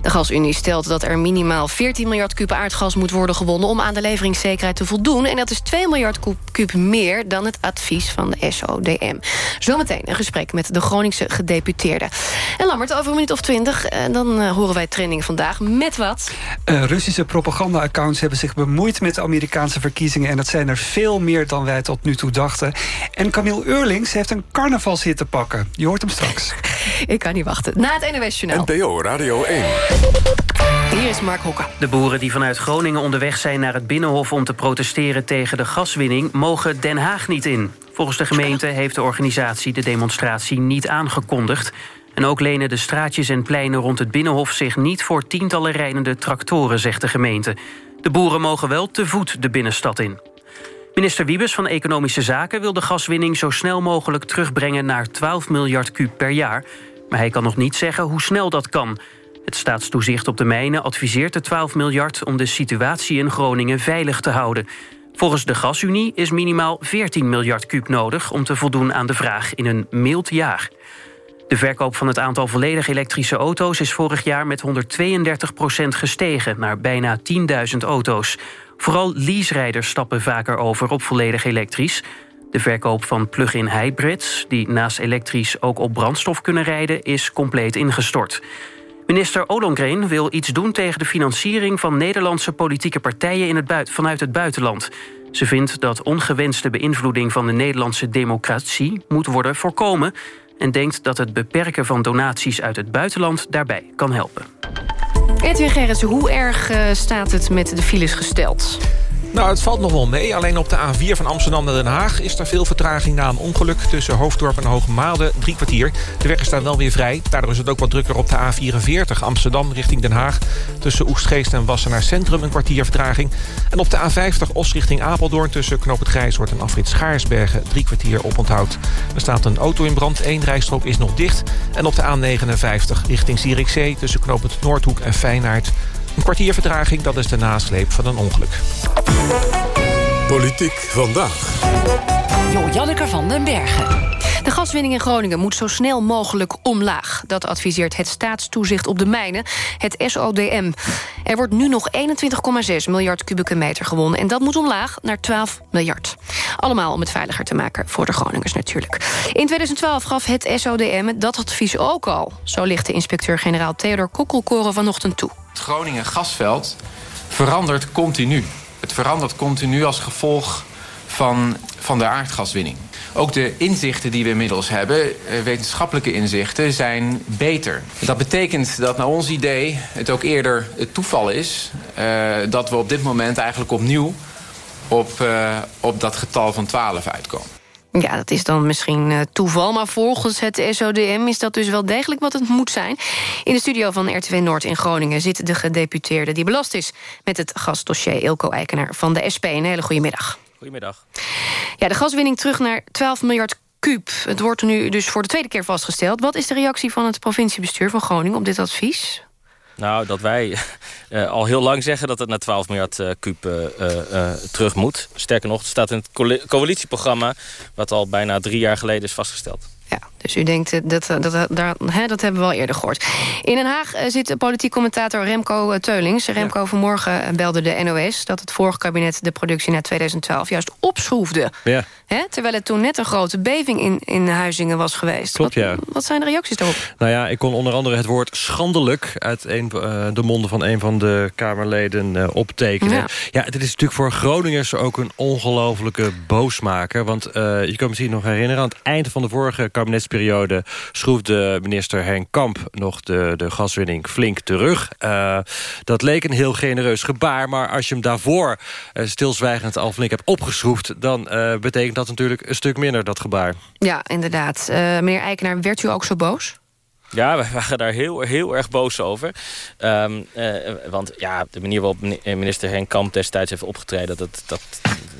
De Gasunie stelt dat er minimaal 14 miljard kuub aardgas moet worden gewonnen... om aan de leveringszekerheid te voldoen. En dat is 2 miljard kuub- meer dan het advies van de SODM. Zometeen een gesprek met de Groningse gedeputeerde. En Lammert, over een minuut of twintig... en dan eh, horen wij training vandaag. Met wat? Eh, Russische propaganda-accounts hebben zich bemoeid met de Amerikaanse verkiezingen... en dat zijn er veel meer dan wij tot nu toe dachten. En Camille Eurlings heeft een carnavalshit te pakken. Je hoort hem straks. [LAUGHS] Ik kan niet wachten. Na het NOS-journaal. NPO Radio 1. Hier is Mark Hokker. De boeren die vanuit Groningen onderweg zijn naar het Binnenhof... om te protesteren tegen de gaswinning, mogen Den Haag niet in. Volgens de gemeente heeft de organisatie de demonstratie niet aangekondigd. En ook lenen de straatjes en pleinen rond het Binnenhof... zich niet voor tientallen rijdende tractoren, zegt de gemeente. De boeren mogen wel te voet de binnenstad in. Minister Wiebes van Economische Zaken wil de gaswinning zo snel mogelijk terugbrengen naar 12 miljard kuub per jaar. Maar hij kan nog niet zeggen hoe snel dat kan. Het staatstoezicht op de mijnen adviseert de 12 miljard om de situatie in Groningen veilig te houden. Volgens de Gasunie is minimaal 14 miljard kuub nodig om te voldoen aan de vraag in een mild jaar. De verkoop van het aantal volledig elektrische auto's is vorig jaar met 132% gestegen naar bijna 10.000 auto's. Vooral leaserijders stappen vaker over op volledig elektrisch. De verkoop van plug-in hybrids, die naast elektrisch ook op brandstof kunnen rijden, is compleet ingestort. Minister Ollongren wil iets doen tegen de financiering van Nederlandse politieke partijen in het vanuit het buitenland. Ze vindt dat ongewenste beïnvloeding van de Nederlandse democratie moet worden voorkomen en denkt dat het beperken van donaties uit het buitenland daarbij kan helpen. Edwin Gerritsen, hoe erg uh, staat het met de files gesteld? Nou, het valt nog wel mee. Alleen op de A4 van Amsterdam naar Den Haag... is er veel vertraging na een ongeluk tussen Hoofddorp en Hoogmaalde. Drie kwartier. De weg is wel weer vrij. Daardoor is het ook wat drukker op de A44 Amsterdam richting Den Haag. Tussen Oestgeest en Wassenaar Centrum een kwartier vertraging. En op de A50 Os richting Apeldoorn... tussen Knoop het Grijshoort en Afrit Schaarsbergen... drie kwartier op onthoud. Er staat een auto in brand. Eén rijstrook is nog dicht. En op de A59 richting Zierikzee... tussen Knoop het Noordhoek en Feyenaard... Een kwartier vertraging, dat is de nasleep van een ongeluk. Politiek vandaag. Jo-Janneke van den Bergen. De gaswinning in Groningen moet zo snel mogelijk omlaag. Dat adviseert het staatstoezicht op de mijnen, het SODM. Er wordt nu nog 21,6 miljard kubieke meter gewonnen... en dat moet omlaag naar 12 miljard. Allemaal om het veiliger te maken voor de Groningers natuurlijk. In 2012 gaf het SODM dat advies ook al. Zo ligt de inspecteur-generaal Theodor Kokkelkoren vanochtend toe. Het Groningen gasveld verandert continu. Het verandert continu als gevolg van, van de aardgaswinning. Ook de inzichten die we inmiddels hebben, eh, wetenschappelijke inzichten, zijn beter. Dat betekent dat naar ons idee het ook eerder het toeval is... Uh, dat we op dit moment eigenlijk opnieuw op, uh, op dat getal van 12 uitkomen. Ja, dat is dan misschien uh, toeval, maar volgens het SODM is dat dus wel degelijk wat het moet zijn. In de studio van RTW Noord in Groningen zit de gedeputeerde die belast is met het gasdossier Ilko Eikenaar van de SP. Een hele goede middag. Goedemiddag. Ja, de gaswinning terug naar 12 miljard kuub. Het wordt nu dus voor de tweede keer vastgesteld. Wat is de reactie van het provinciebestuur van Groningen op dit advies? Nou, dat wij uh, [LAUGHS] al heel lang zeggen dat het naar 12 miljard uh, kuub uh, terug moet. Sterker nog, het staat in het coalitieprogramma... wat al bijna drie jaar geleden is vastgesteld. Ja, dus u denkt, eh, dat, dat, dat, daar, hè, dat hebben we al eerder gehoord. In Den Haag eh, zit politiek commentator Remco eh, Teulings. Remco ja. vanmorgen belde de NOS dat het vorige kabinet... de productie na 2012 juist opschroefde. Ja. Hè, terwijl het toen net een grote beving in, in Huizingen was geweest. Klopt, wat, ja. Wat zijn de reacties daarop? Nou ja, ik kon onder andere het woord schandelijk... uit een, uh, de monden van een van de Kamerleden uh, optekenen. Ja. ja, het is natuurlijk voor Groningers ook een ongelofelijke boosmaker. Want uh, je kan misschien nog herinneren... aan het eind van de vorige kabinetsperiode schroefde minister Henk Kamp nog de, de gaswinning flink terug. Uh, dat leek een heel genereus gebaar, maar als je hem daarvoor uh, stilzwijgend al flink hebt opgeschroefd... dan uh, betekent dat natuurlijk een stuk minder, dat gebaar. Ja, inderdaad. meneer Eikenaar, werd u ook zo boos? Ja, we [LAUGHS] waren daar heel, heel erg boos over. Um, uh, want ja, de manier waarop minister Henk Kamp destijds heeft opgetreden... dat, dat,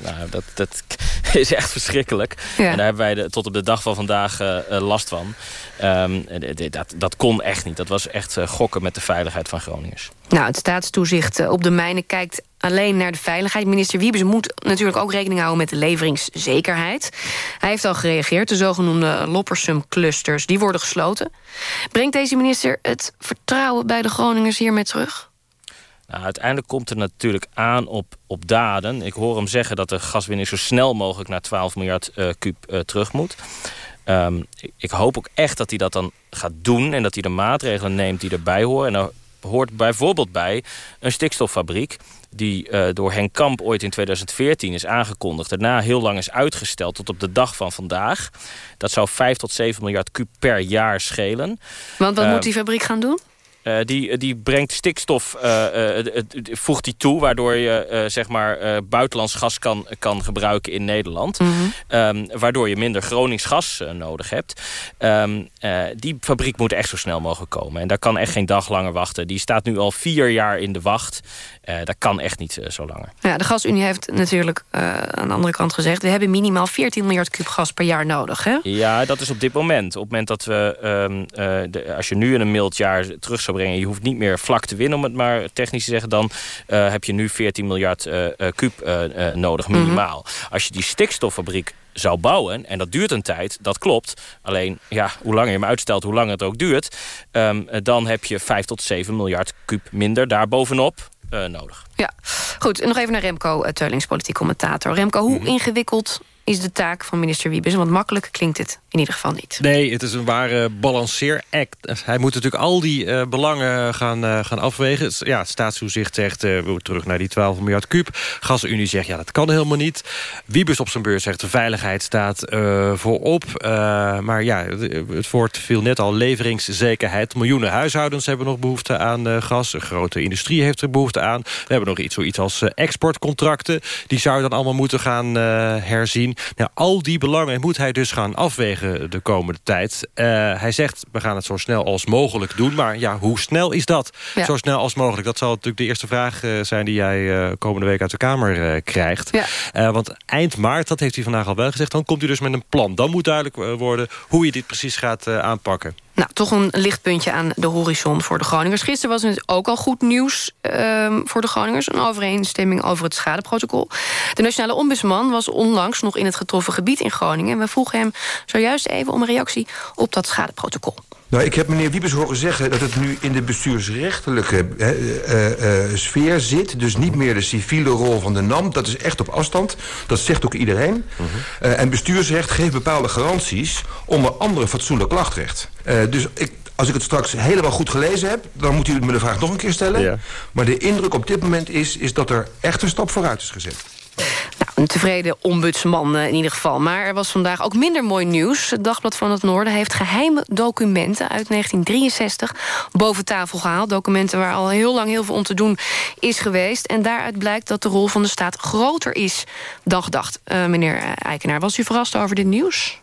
nou, dat, dat [LAUGHS] is echt verschrikkelijk. Ja. En daar hebben wij de, tot op de dag van vandaag uh, last van. Um, dat, dat kon echt niet. Dat was echt uh, gokken met de veiligheid van Groningers. Nou, het staatstoezicht op de mijnen kijkt alleen naar de veiligheid. Minister Wiebes moet natuurlijk ook rekening houden met de leveringszekerheid. Hij heeft al gereageerd. De zogenoemde Loppersum-clusters, die worden gesloten. Brengt deze minister het vertrouwen bij de Groningers hiermee terug? Nou, uiteindelijk komt het natuurlijk aan op, op daden. Ik hoor hem zeggen dat de gaswinning zo snel mogelijk naar 12 miljard uh, kuub uh, terug moet. Um, ik, hoop ook echt dat hij dat dan gaat doen... en dat hij de maatregelen neemt die erbij horen. En daar hoort bijvoorbeeld bij een stikstoffabriek die uh, door Henk Kamp ooit in 2014 is aangekondigd... daarna heel lang is uitgesteld tot op de dag van vandaag. Dat zou 5 tot 7 miljard kuub per jaar schelen. Want wat uh, moet die fabriek gaan doen? Uh, die, die brengt stikstof, uh, uh, voegt die toe... waardoor je zeg maar, buitenlands gas kan, kan gebruiken in Nederland. Mm -hmm. um, waardoor je minder Gronings gas nodig hebt. Um, die fabriek moet echt zo snel mogelijk komen. En daar kan echt geen dag langer wachten. Die staat nu al vier jaar in de wacht. dat kan echt niet zo langer. Ja, de gasunie heeft natuurlijk aan de andere kant gezegd... we hebben minimaal 14 miljard kub gas per jaar nodig. Hè? Ja, dat is op dit moment. Op het moment dat we... Um, de, als je nu in een mild jaar terug zou brengen... je hoeft niet meer vlak te winnen, om het maar technisch te zeggen... dan uh, heb je nu 14 miljard uh, kuub uh, nodig, minimaal. Mm -hmm. Als je die stikstoffabriek zou bouwen, en dat duurt een tijd, dat klopt. Alleen, ja, hoe langer je hem uitstelt, hoe langer het ook duurt... Um, dan heb je 5 tot 7 miljard kuub minder daarbovenop nodig. Ja, goed. Nog even naar Remco uh, Teulings, politiek commentator. Remco, hoe Mhm. ingewikkeld is de taak van minister Wiebes? Want makkelijk klinkt het in ieder geval niet. Nee, het is een ware balanceeract. Hij moet natuurlijk al die eh, belangen gaan, eh, gaan afwegen. Ja, het zegt, eh, we terug naar die 12 miljard kuub. Gasunie zegt, ja, dat kan helemaal niet. Wiebes op zijn beurt zegt, de veiligheid staat voorop. Maar ja, het- woord viel net al, leveringszekerheid. Miljoenen huishoudens hebben nog behoefte aan gas. Een grote industrie heeft er behoefte aan. We hebben nog iets, zoiets als exportcontracten. Die zou je dan allemaal moeten gaan eh, Nou, al die belangen moet hij dus gaan afwegen de komende tijd. Eh, hij zegt, we gaan het zo snel als mogelijk doen. Maar ja, hoe snel is dat? Ja. Zo snel als mogelijk. Dat zal natuurlijk de eerste vraag eh, zijn... die jij eh, komende week uit de Kamer krijgt. Ja. Want eind maart, dat heeft hij vandaag al wel gezegd... dan komt hij dus met een plan. Dan moet duidelijk worden hoe je dit precies gaat aanpakken. Nou, toch een lichtpuntje aan de horizon voor de Groningers. Gisteren was het ook al goed nieuws ehm, voor de Groningers. Een overeenstemming over het schadeprotocol. De nationale ombudsman was onlangs nog in het getroffen gebied in Groningen. En we vroegen hem zojuist even om een reactie op dat schadeprotocol. Nou, ik heb meneer Wiebes horen zeggen dat het nu in de bestuursrechtelijke hè, eh, eh, sfeer zit. Dus niet meer de civiele rol van de NAM. Dat is echt op afstand. Dat zegt ook iedereen. Eh, en bestuursrecht geeft bepaalde garanties... onder andere fatsoenlijk klachtrecht. Eh, dus ik, als ik het straks helemaal goed gelezen heb... dan moet u me de vraag nog een keer stellen. Maar de indruk op dit moment is, is dat er echt een stap vooruit is gezet. Een tevreden ombudsman eh, in ieder geval. Maar er was vandaag ook minder mooi nieuws. Het Dagblad van het Noorden heeft geheime documenten uit 1963 boven tafel gehaald. Documenten waar al heel lang heel veel om te doen is geweest. En daaruit blijkt dat de rol van de staat groter is dan gedacht. Eh, meneer Eikenaar, was u verrast over dit nieuws?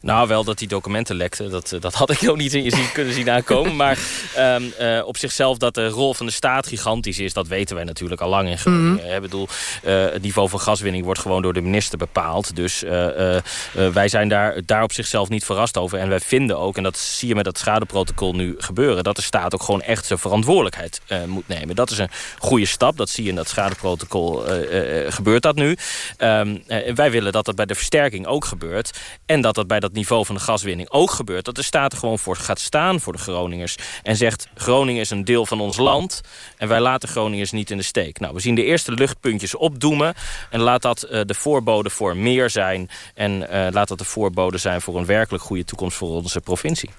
Nou, wel dat die documenten lekten. Dat, eh, dat had ik ook niet in- zien- kunnen zien aankomen. Maar ehm, eh, op zichzelf dat de rol van de staat gigantisch is... dat weten wij natuurlijk al lang in Groningen. Ik bedoel, eh, het niveau van gaswinning wordt gewoon door de minister bepaald. Dus eh, eh, eh, wij zijn daar, daar op zichzelf niet verrast over. En wij vinden ook, en dat zie je met dat schadeprotocol nu gebeuren... dat de staat ook gewoon echt zijn verantwoordelijkheid eh, moet nemen. Dat is een goede stap. Dat zie je in dat schadeprotocol eh, eh, gebeurt dat nu. Ehm, eh, wij willen dat dat bij de versterking ook gebeurt. En dat dat bij dat niveau van de gaswinning ook gebeurt. Dat de staat er gewoon voor gaat staan voor de Groningers. En zegt, Groningen is een deel van ons land. En wij laten Groningers niet in de steek. Nou, we zien de eerste luchtpuntjes opdoemen. En laat dat eh, de voorbode voor meer zijn. En eh, laat dat de voorbode zijn voor een werkelijk goede toekomst voor onze provincie.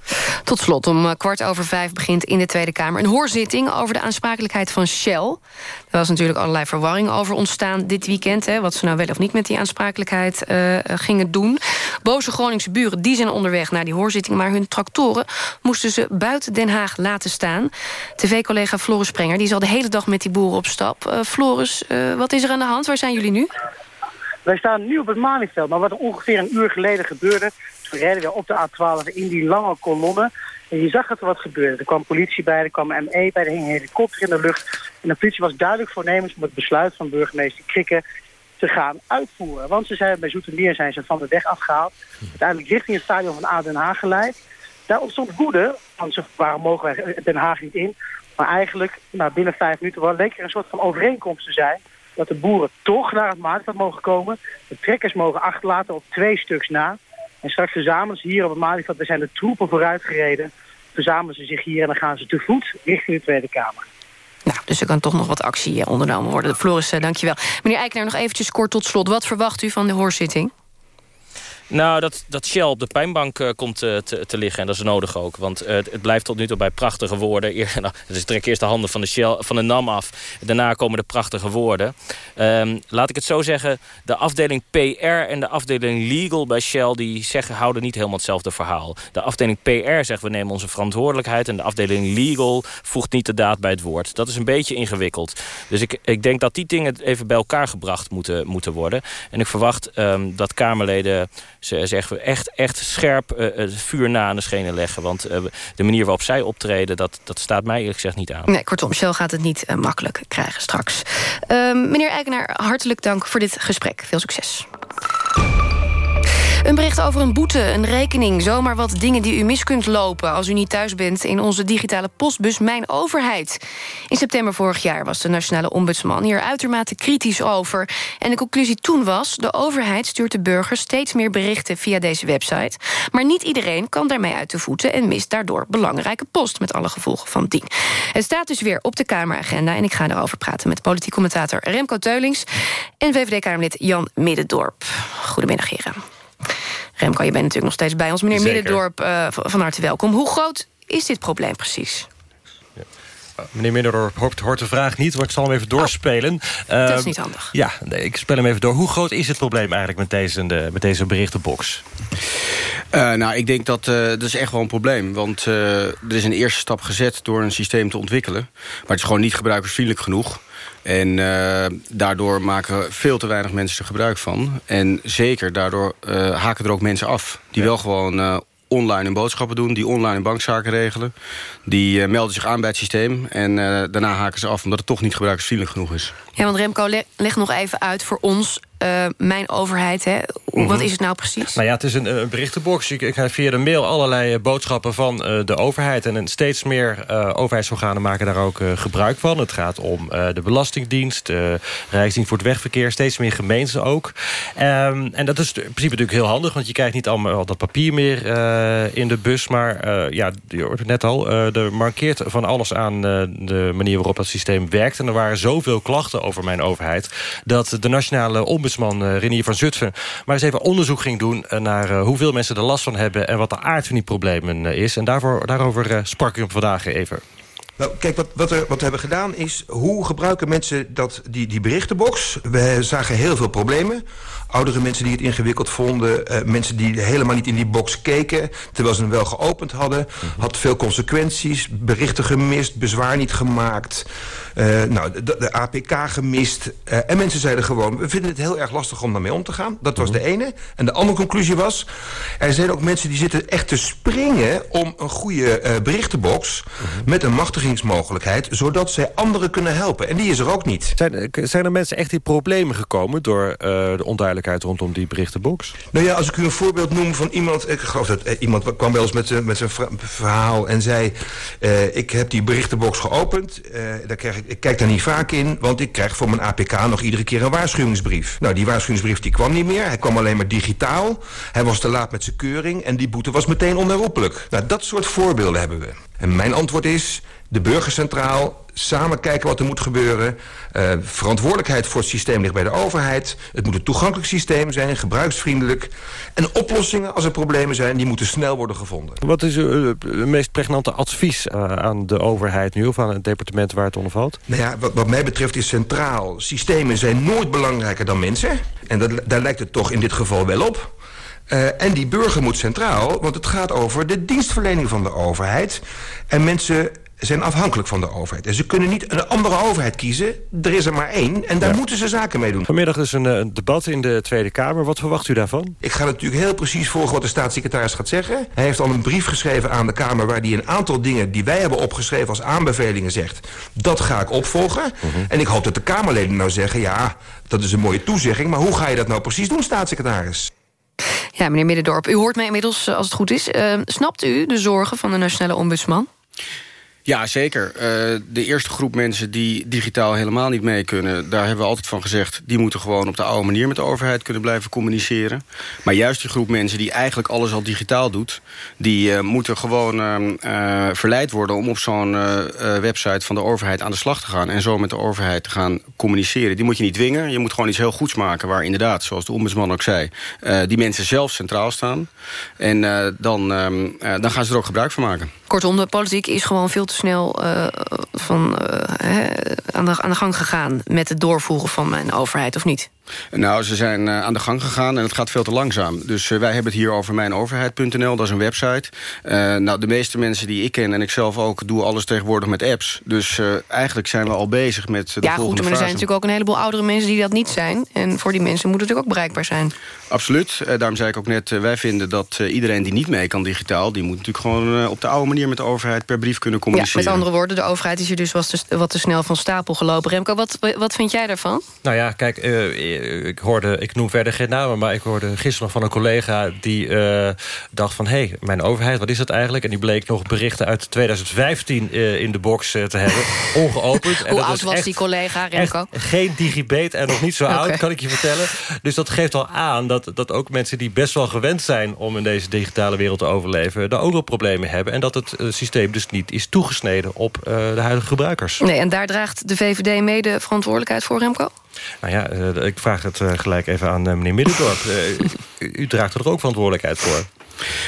Tot slot, om eh, kwart over vijf begint in de Tweede Kamer... een hoorzitting over de aansprakelijkheid van Shell. Er was natuurlijk allerlei verwarring over ontstaan dit weekend... Hè, wat ze nou wel of niet met die aansprakelijkheid gingen doen. Boze Buren die zijn onderweg naar die hoorzitting... maar hun tractoren moesten ze buiten Den Haag laten staan. TV-collega Floris Sprenger die is al de hele dag met die boeren op stap. Eh, Floris, eh, wat is er aan de hand? Waar zijn jullie nu? Wij staan nu op het Malieveld, maar wat er ongeveer een uur geleden gebeurde... we reden weer op de A12 in die lange kolonne... en je zag dat er wat gebeurde. Er kwam politie bij, er kwam ME bij, er hing een helikopter in de lucht... en de politie was duidelijk voornemens om het besluit van burgemeester Krikke te gaan uitvoeren. Want ze zijn bij Zoetermeer zijn ze van de weg afgehaald... uiteindelijk richting het stadion van ADN Haag geleid. Daar ontstond woede, want ze waarom mogen wij Den Haag niet in... maar eigenlijk, nou, binnen vijf minuten wel, leek er een soort van overeenkomst te zijn dat de boeren toch naar het Malieveld mogen komen. De trekkers mogen achterlaten op twee stuks na. En straks verzamelen ze hier op het Malieveld. Er zijn de troepen vooruit gereden. Verzamelen ze zich hier en dan gaan ze te voet richting de Tweede Kamer. Nou, dus er kan toch nog wat actie eh, ondernomen worden. Floris, eh, dankjewel. Meneer Eikenaar, nog eventjes kort tot slot. Wat verwacht u van de hoorzitting? Nou, dat, dat Shell op de pijnbank eh, komt eh, te, liggen. En dat is nodig ook. Want eh, het, het blijft tot nu toe bij prachtige woorden. [LAUGHS] Eer, nou, dus trek eerst de handen van de, Shell, van de NAM af. Daarna komen de prachtige woorden. Ehm, laat ik het zo zeggen. De afdeling PR en de afdeling Legal bij Shell... die zeggen, houden niet helemaal hetzelfde verhaal. De afdeling PR zegt, we nemen onze verantwoordelijkheid. En de afdeling Legal voegt niet de daad bij het woord. Dat is een beetje ingewikkeld. Dus ik, ik denk dat die dingen even bij elkaar gebracht moeten, moeten worden. En ik verwacht ehm, dat Kamerleden ze zeggen echt, echt scherp eh, het vuur na aan de schenen leggen. Want eh, de manier waarop zij optreden, dat, dat staat mij eerlijk gezegd niet aan. Nee, kortom, Shell gaat het niet eh, makkelijk krijgen straks. Ehm, meneer Eikenaar, hartelijk dank voor dit gesprek. Veel succes. Een bericht over een boete, een rekening. Zomaar wat dingen die u mis kunt lopen... als u niet thuis bent in onze digitale postbus Mijn Overheid. In september vorig jaar was de nationale ombudsman... hier uitermate kritisch over. En de conclusie toen was... de overheid stuurt de burgers steeds meer berichten via deze website. Maar niet iedereen kan daarmee uit de voeten... en mist daardoor belangrijke post met alle gevolgen van dien. Het staat dus weer op de Kameragenda... en ik ga erover praten met politiek commentator Remco Teulings... en VVD-Kamerlid Jan Middendorp. Goedemiddag, heren. Remco, je bent natuurlijk nog steeds bij ons. Meneer Zeker. Middendorp, eh, van harte welkom. Hoe groot is dit probleem precies? Meneer Middendorp hoort, hoort de vraag niet, maar ik zal hem even doorspelen. dat is Ehm, niet handig. Ja, nee, ik spel hem even door. Hoe groot is het probleem eigenlijk met deze, de, met deze berichtenbox? Eh, nou, ik denk dat eh, dat is echt wel een probleem. Want eh, er is een eerste stap gezet door een systeem te ontwikkelen. Maar het is gewoon niet gebruikersvriendelijk genoeg. En eh, daardoor maken veel te weinig mensen er gebruik van. En zeker daardoor eh, haken er ook mensen af. Die wel gewoon eh, online hun boodschappen doen. Die online hun bankzaken regelen. Die eh, melden zich aan bij het systeem. En eh, daarna haken ze af omdat het toch niet gebruikersvriendelijk genoeg is. Ja, want Remco, le- leg nog even uit voor ons... eh, mijn overheid, hè. Wat is het nou precies? Nou ja, het is een, een berichtenbox. Je krijgt via de mail allerlei eh, boodschappen van eh, de overheid. En steeds meer eh, overheidsorganen maken daar ook eh, gebruik van. Het gaat om eh, de Belastingdienst, de Rijksdienst voor het Wegverkeer. Steeds meer gemeenten ook. Ehm, en dat is in principe natuurlijk heel handig. Want je krijgt niet allemaal dat papier meer eh, in de bus. Maar eh, ja, je hoort het net al. eh er markeert van alles aan eh, de manier waarop dat systeem werkt. En er waren zoveel klachten over mijn overheid... dat de nationale ombudsman eh, Renier van Zutphen... maar eens even onderzoek ging doen eh, naar eh, hoeveel mensen er last van hebben... en wat de aard van die problemen is. En daarvoor, daarover sprak ik hem vandaag even. Nou, kijk, wat, wat, wat we hebben gedaan is... hoe gebruiken mensen dat, die, die berichtenbox? We zagen heel veel problemen. Oudere mensen die het ingewikkeld vonden. eh, mensen die helemaal niet in die box keken... terwijl ze hem wel geopend hadden. Had veel consequenties. Berichten gemist, bezwaar niet gemaakt. eh, nou, de, de APK gemist. eh, en mensen zeiden gewoon... we vinden het heel erg lastig om daarmee om te gaan. Dat was de ene. En de andere conclusie was... er zijn ook mensen die zitten echt te springen... om een goede eh, berichtenbox... met een machtigingsmogelijkheid... zodat zij anderen kunnen helpen. En die is er ook niet. Zijn, zijn er mensen echt in problemen gekomen... door eh, de onduidelijkheid rondom die berichtenbox? Nou ja, als ik u een voorbeeld noem van iemand... ik geloof dat eh, iemand kwam wel eens met, zijn- met zijn verhaal en zei... eh, ik heb die berichtenbox geopend, eh, daar krijg ik, ik kijk daar niet vaak in... want ik krijg voor mijn APK nog iedere keer een waarschuwingsbrief. Nou, die waarschuwingsbrief die kwam niet meer, hij kwam alleen maar digitaal. Hij was te laat met zijn keuring en die boete was meteen onherroepelijk. Nou, dat soort voorbeelden hebben we. En mijn antwoord is, de burger centraal... Samen kijken wat er moet gebeuren. Eh, verantwoordelijkheid voor het systeem ligt bij de overheid. Het moet een toegankelijk systeem zijn, gebruiksvriendelijk. En oplossingen als er problemen zijn, die moeten snel worden gevonden. Wat is uw meest pregnante advies eh, aan de overheid nu... of aan het departement waar het onder valt? Nou ja, wat, wat mij betreft is centraal. Systemen zijn nooit belangrijker dan mensen. En dat, daar lijkt het toch in dit geval wel op. Eh, en die burger moet centraal, want het gaat over de dienstverlening van de overheid. En mensen zijn afhankelijk van de overheid. En ze kunnen niet een andere overheid kiezen. Er is er maar één en daar moeten ze zaken mee doen. Vanmiddag is een, eh, een debat in de Tweede Kamer. Wat verwacht u daarvan? Ik ga natuurlijk heel precies volgen wat de staatssecretaris gaat zeggen. Hij heeft al een brief geschreven aan de Kamer... waar hij een aantal dingen die wij hebben opgeschreven als aanbevelingen zegt. Dat ga ik opvolgen. En ik hoop dat de Kamerleden nou zeggen... ja, dat is een mooie toezegging... maar hoe ga je dat nou precies doen, staatssecretaris? Ja, meneer Middendorp, u hoort mij inmiddels, eh, als het goed is. Eh, snapt u de zorgen van de nationale ombudsman? Ja, zeker. Eh, de eerste groep mensen die digitaal helemaal niet mee kunnen... daar hebben we altijd van gezegd... die moeten gewoon op de oude manier met de overheid kunnen blijven communiceren. Maar juist die groep mensen die eigenlijk alles al digitaal doet... die eh, moeten gewoon eh, eh, verleid worden om op zo'n website van de overheid aan de slag te gaan... en zo met de overheid te gaan communiceren. Die moet je niet dwingen. Je moet gewoon iets heel goeds maken... waar inderdaad, zoals de ombudsman ook zei... die mensen zelf centraal staan. En dan, ehm, eh, dan gaan ze er ook gebruik van maken. Kortom, de politiek is gewoon veel te snel eh, van, hè, aan, de, aan de gang gegaan... met het doorvoeren van mijn overheid, of niet? Nou, ze zijn eh, aan de gang gegaan en het gaat veel te langzaam. Dus eh, wij hebben het hier over mijnoverheid.nl, dat is een website. Eh, nou, de meeste mensen die ik ken en ik zelf ook... doen alles tegenwoordig met apps. Dus eh, eigenlijk zijn we al bezig met de ja, goed, volgende maar er zijn natuurlijk ook een heleboel oudere mensen die dat niet zijn. En voor die mensen moet het natuurlijk ook bereikbaar zijn. Absoluut. Eh, daarom zei ik ook net, wij vinden dat eh, iedereen die niet mee kan digitaal... die moet natuurlijk gewoon op de oude manier met de overheid per brief kunnen Ja, communiceren. met andere woorden, de overheid is hier dus wat te, wat te snel van stapel gelopen. Remco, wat, wat vind jij daarvan? Nou ja, kijk, eh, ik hoorde, ik noem verder geen namen... maar ik hoorde gisteren nog van een collega die eh, dacht van... hé, hey, mijn overheid, wat is dat eigenlijk? En die bleek nog berichten uit 2015 uh, in de box uh, te hebben. [LAUGHS] Ongeopend. Hoe oud was echt, die collega, Remco? Geen digibet en nog niet zo okay. [LAUGHS] oud, kan ik je vertellen. Dus dat geeft al aan dat, dat ook mensen die best wel gewend zijn... om in deze digitale wereld te overleven... daar ook wel problemen hebben. En dat het systeem dus niet is toegesneden op de huidige gebruikers. Nee, en daar draagt de VVD mede verantwoordelijkheid voor, Remco? Nou ja, ik vraag het uh, gelijk even aan uh, meneer Middendorp. [LAUGHS] u, u draagt er ook verantwoordelijkheid voor.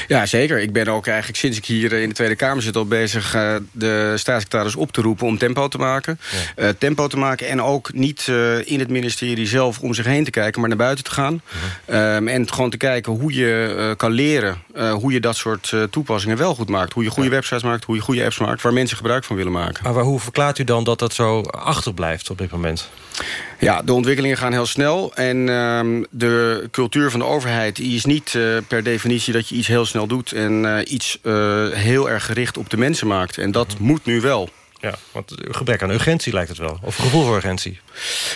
Ja, zeker. Ik ben ook eigenlijk sinds ik hier in de Tweede Kamer zit... al bezig uh, de staatssecretaris op te roepen om tempo te maken. Ja. Uh, tempo te maken en ook niet uh, in het ministerie zelf om zich heen te kijken... maar naar buiten te gaan. -huh. um, en gewoon te kijken hoe je kan leren... hoe je dat soort toepassingen wel goed maakt. Hoe je goede ja. websites maakt, hoe je goede apps maakt... waar mensen gebruik van willen maken. Maar hoe verklaart u dan dat dat zo achterblijft op dit moment? Ja, de ontwikkelingen gaan heel snel. En um, de cultuur van de overheid die is niet uh, per definitie dat je iets heel snel doet... en uh, iets uh, heel erg gericht op de mensen maakt. En dat moet nu wel. Ja, want gebrek aan urgentie lijkt het wel. Of gevoel voor urgentie.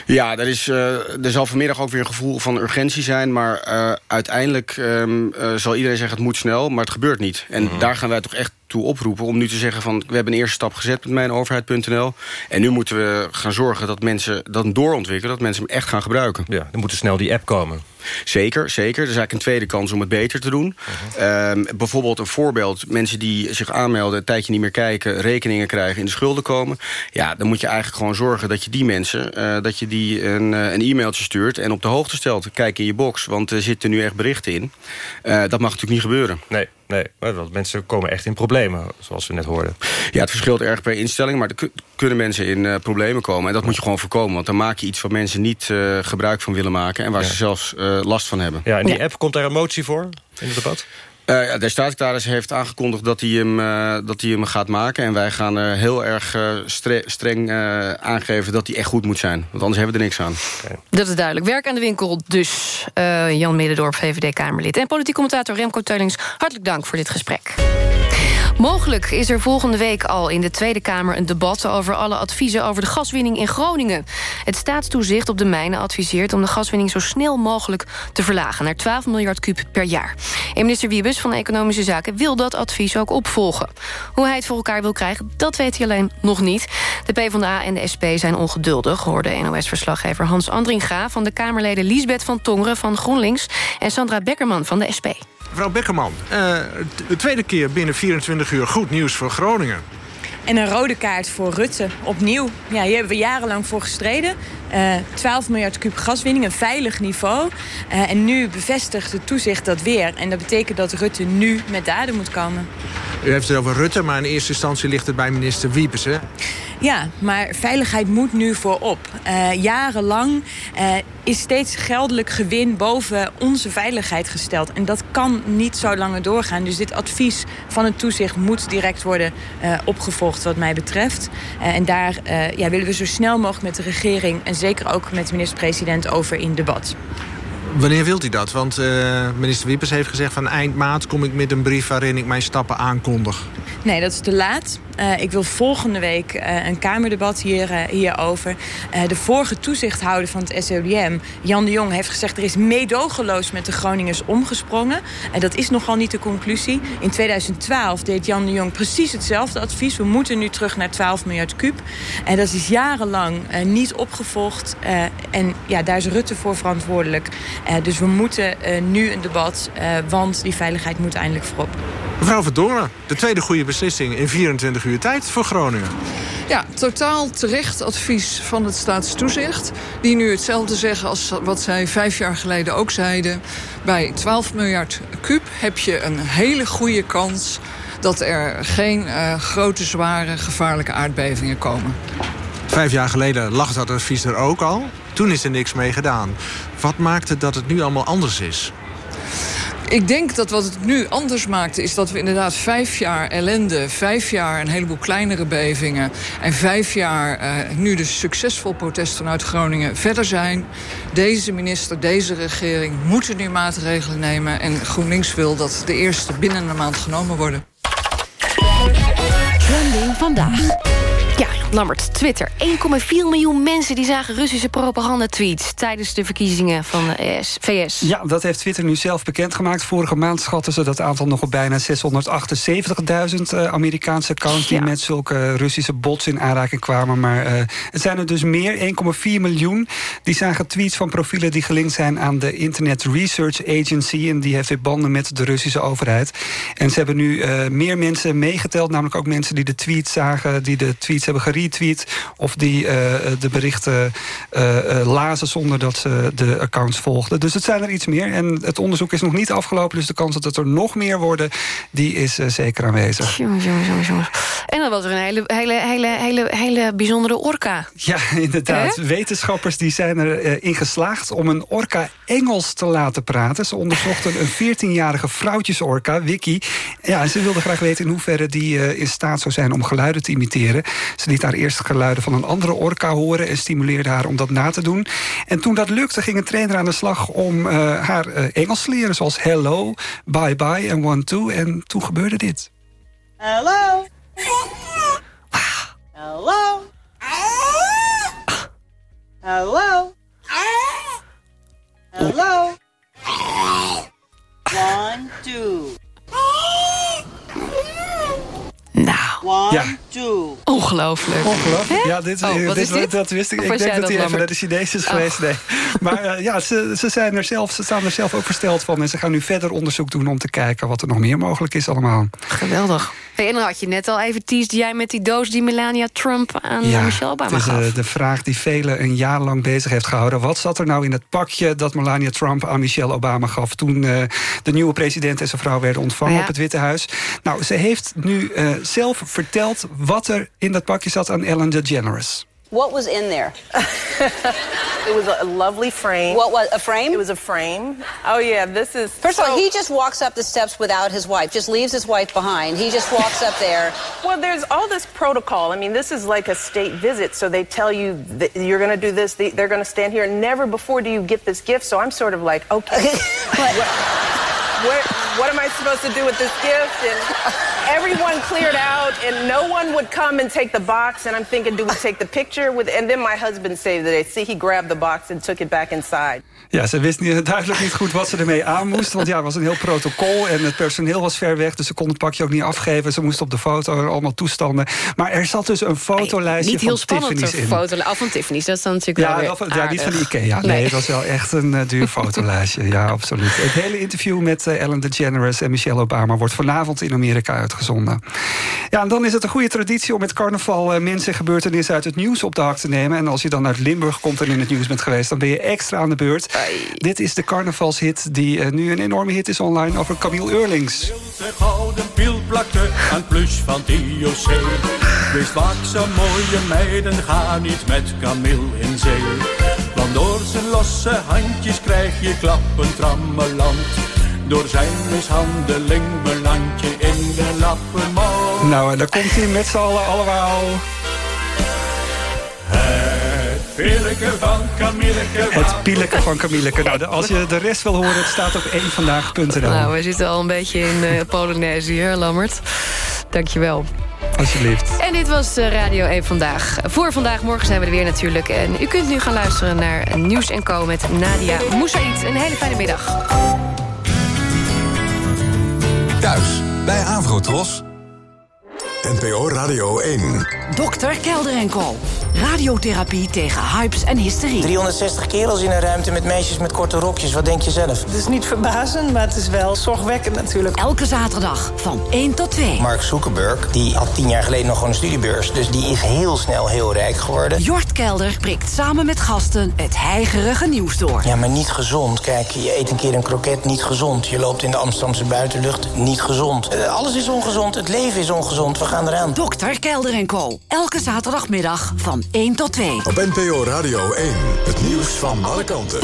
Ja, er, is, uh, er zal vanmiddag ook weer een gevoel van urgentie zijn. Maar uh, uiteindelijk um, uh, zal iedereen zeggen het moet snel, maar het gebeurt niet. En mm -hmm. daar gaan wij toch echt toe oproepen om nu te zeggen van... we hebben een eerste stap gezet met mijnoverheid.nl... en nu moeten we gaan zorgen dat mensen dat doorontwikkelen... dat mensen hem echt gaan gebruiken. Ja, dan moet er snel die app komen. Zeker, zeker. Er is eigenlijk een tweede kans om het beter te doen. Uh -huh. um, bijvoorbeeld een voorbeeld. Mensen die zich aanmelden, een tijdje niet meer kijken... rekeningen krijgen, in de schulden komen. Ja, dan moet je eigenlijk gewoon zorgen dat je die mensen... Uh, dat je die een, uh, een e-mailtje stuurt en op de hoogte stelt. Kijk in je box, want er zitten nu echt berichten in. Uh, dat mag natuurlijk niet gebeuren. Nee, Nee, maar mensen komen echt in problemen, zoals we net hoorden. Ja, het verschilt erg per instelling, maar er kunnen mensen in uh, problemen komen. En dat moet je gewoon voorkomen, want dan maak je iets waar mensen niet uh, gebruik van willen maken... en waar ja. ze zelfs uh, last van hebben. Ja, en die ja. app, komt daar een motie voor in het debat? Uh, de staatssecretaris heeft aangekondigd dat hij hem, uh, dat hij hem gaat maken. En wij gaan uh, heel erg stre streng aangeven dat hij echt goed moet zijn. Want anders hebben we er niks aan. Okay. Dat is duidelijk. Werk aan de winkel dus. Jan Middendorp, VVD-Kamerlid. En politiek commentator Remco Teulings, hartelijk dank voor dit gesprek. Mogelijk is er volgende week al in de Tweede Kamer een debat... over alle adviezen over de gaswinning in Groningen. Het staatstoezicht op de mijnen adviseert om de gaswinning... zo snel mogelijk te verlagen naar 12 miljard kuub per jaar. En minister Wiebes van Economische Zaken wil dat advies ook opvolgen. Hoe hij het voor elkaar wil krijgen, dat weet hij alleen nog niet. De PvdA en de SP zijn ongeduldig, hoorde NOS-verslaggever Hans Andringa... van de Kamerleden Liesbeth van Tongeren van GroenLinks... en Sandra Beckerman van de SP. Mevrouw Beckerman, uh, de tweede keer binnen 24 uur goed nieuws voor Groningen. En een rode kaart voor Rutte, opnieuw. Ja, hier hebben we jarenlang voor gestreden. Uh, 12 miljard kub gaswinning, een veilig niveau. Uh, en nu bevestigt het toezicht dat weer. En dat betekent dat Rutte nu met daden moet komen. U heeft het over Rutte, maar in eerste instantie ligt het bij minister Wiepes, hè? Ja, maar veiligheid moet nu voorop. Uh, jarenlang uh, is steeds geldelijk gewin boven onze veiligheid gesteld. En dat kan niet zo langer doorgaan. Dus dit advies van het toezicht moet direct worden uh, opgevolgd wat mij betreft. en daar ja, willen we zo snel mogelijk met de regering... en zeker ook met de minister-president over in debat. Wanneer wilt u dat? Want uh, minister Wiepers heeft gezegd van eind maart kom ik met een brief waarin ik mijn stappen aankondig. Nee, dat is te laat. Uh, ik wil volgende week uh, een Kamerdebat hier, uh, hierover. de vorige toezichthouder van het SODM, Jan de Jong, heeft gezegd... er is meedogenloos met de Groningers omgesprongen. En dat is nogal niet de conclusie. In 2012 deed Jan de Jong precies hetzelfde advies. We moeten nu terug naar 12 miljard kuub. En dat is jarenlang niet opgevolgd. en ja, daar is Rutte voor verantwoordelijk. dus we moeten nu een debat, want die veiligheid moet eindelijk voorop. Mevrouw Verdongen, de tweede goede beslissing in 24 uur tijd voor Groningen. Ja, totaal terecht advies van het staatstoezicht. Die nu hetzelfde zeggen als wat zij vijf jaar geleden ook zeiden. Bij 12 miljard kuub heb je een hele goede kans... dat er geen uh, grote, zware, gevaarlijke aardbevingen komen. Vijf jaar geleden lag dat advies er ook al. Toen is er niks mee gedaan. Wat maakt het dat het nu allemaal anders is? Ik denk dat wat het nu anders maakt... is dat we inderdaad vijf jaar ellende... vijf jaar een heleboel kleinere bevingen... en vijf jaar uh, nu de succesvol protest vanuit Groningen verder zijn. Deze minister, deze regering moeten nu maatregelen nemen... en GroenLinks wil dat de eerste binnen een maand genomen worden. Trending vandaag. Ja, Lambert, Twitter. 1,4 miljoen mensen die zagen Russische propaganda-tweets... tijdens de verkiezingen van de ES, VS. Ja, dat heeft Twitter nu zelf bekendgemaakt. Vorige maand schatten ze dat aantal nog op bijna 678.000 uh, Amerikaanse accounts... die met zulke Russische bots in aanraking kwamen. Maar uh, het zijn er dus meer, 1,4 miljoen. Die zagen tweets van profielen die gelinkt zijn aan de Internet Research Agency... en die heeft weer banden met de Russische overheid. En ze hebben nu uh, meer mensen meegeteld, namelijk ook mensen die de tweets zagen... die de tweets hebben geretweet of die uh, de berichten uh, lazen zonder dat ze de accounts volgden. Dus het zijn er iets meer. En het onderzoek is nog niet afgelopen, dus de kans dat het er nog meer worden... die is zeker aanwezig. Jongens, jongens, jongens, jongens. En dan was er een hele, hele, hele, hele, hele bijzondere orka. Ja, inderdaad. He? Wetenschappers die zijn erin in geslaagd om een orka Engels te laten praten. Ze onderzochten een 14-jarige vrouwtjesorka, Vicky. Ja, ze wilden graag weten in hoeverre die uh, in staat zou zijn om geluiden te imiteren. Ze liet eerst geluiden van een andere orka horen... en stimuleerde haar om dat na te doen. En toen dat lukte, ging een trainer aan de slag om uh, haar uh, Engels te leren. Zoals hello, bye bye en one two. En toen gebeurde dit. Hello. Hello. Hello. Hello. One, two. Nou. One, Ja. two. Ongelooflijk. Ongelooflijk. Hè? Ja, dit, Oh, wat dit, is dit? dat wist ik. Of Ik denk dat hij even naar de Chinees is Oh. geweest. Nee. Maar eh, ja, ze, ze, zijn er zelf, ze staan er zelf ook versteld van. En ze gaan nu verder onderzoek doen om te kijken... wat er nog meer mogelijk is allemaal. Geweldig. En dan had je net al even teased jij met die doos... die Melania Trump aan Michelle Obama het is gaf. eh, de vraag die velen een jaar lang bezig heeft gehouden. Wat zat er nou in het pakje dat Melania Trump aan Michelle Obama gaf... toen eh, de nieuwe president en zijn vrouw werden ontvangen Ja. op het Witte Huis? Nou, ze heeft nu eh, zelf verteld wat er in dat pakje zat aan Ellen DeGeneres. What was in there? [LAUGHS] It was a, lovely frame. What was a frame? It was a frame. Oh yeah, this is. First of all, he just walks up the steps without his wife. Just leaves his wife behind. He just walks up there. [LAUGHS] Well, there's all this protocol. I mean, this is like a state visit, so they tell you that you're going to do this. they- They're going to stand here. Never before do you get this gift. So I'm sort of like, okay, [LAUGHS] what am I supposed to do with this gift? And everyone cleared out, and no one would come and take the box. And I'm thinking, do we take the picture with? And then my husband saved the day. See, he grabbed the box and took it back inside. Ja, ze wist niet, duidelijk niet goed wat ze ermee aan moest. Want ja, het was een heel protocol en het personeel was ver weg. Dus ze kon het pakje ook niet afgeven. Ze moest op de foto, allemaal toestanden. Maar er zat dus een fotolijstje Niet heel van spannend, Tiffany's in. foto. Van Tiffany's, dat is dan natuurlijk wel Ja, dat, ja, niet van. Ikea. Nee, Nee. het was wel echt een eh, duur fotolijstje. Ja, absoluut. Het hele interview met eh, Ellen DeGeneres en Michelle Obama... wordt vanavond in Amerika uitgezonden. Ja, en dan is het een goede traditie om met carnaval... eh, mensen en gebeurtenissen uit het nieuws op de hak te nemen. En als je dan uit Limburg komt en in het nieuws bent geweest... dan ben je extra aan de beurt. Dit is de carnavalshit die eh, nu een enorme hit is online... over Camille Eurlings. De gouden piel plakte aan plus van het IOC. Wees waakzaam, mooie meiden, ga niet met Camille in zee. Want door zijn losse handjes krijg je klappen trammeland. Door zijn mishandeling beland je in de lappenmand. Nou, en daar komt hij met z'n allen allemaal... Het pilleke van Camilleke. Het pieleke van Camilleke. Nou, als je de rest wil horen, het staat op éénvandaag.nl. Nou, we zitten al een beetje in eh [LAUGHS] Polonaise hier, Lammert. Dankjewel. Alsjeblieft. En dit was eh, Radio 1 Vandaag. Voor vandaag, morgen zijn we er weer natuurlijk. En u kunt nu gaan luisteren naar Nieuws en Co. met Nadia Moussaïd. Een hele fijne middag. Thuis bij Avrotros. NPO Radio 1. Dokter Kelder. Radiotherapie tegen hypes en hysterie. 360 kerels in een ruimte met meisjes met korte rokjes. Wat denk je zelf? Het is niet verbazend, maar het is wel zorgwekkend natuurlijk. Elke zaterdag van 1 tot 2. Mark Zuckerberg, die had tien jaar geleden nog gewoon een studiebeurs. Dus die is heel snel heel rijk geworden. Jort Kelder prikt samen met gasten het heigerige nieuws door. Ja, maar niet gezond. Kijk, je eet een keer een kroket, niet gezond. Je loopt in de Amsterdamse buitenlucht, niet gezond. Eh, alles is ongezond, het leven is ongezond. We gaan eraan. Dokter Kelder en Co. Elke zaterdagmiddag van 1 tot 2. Op NPO Radio 1. Het nieuws van alle kanten.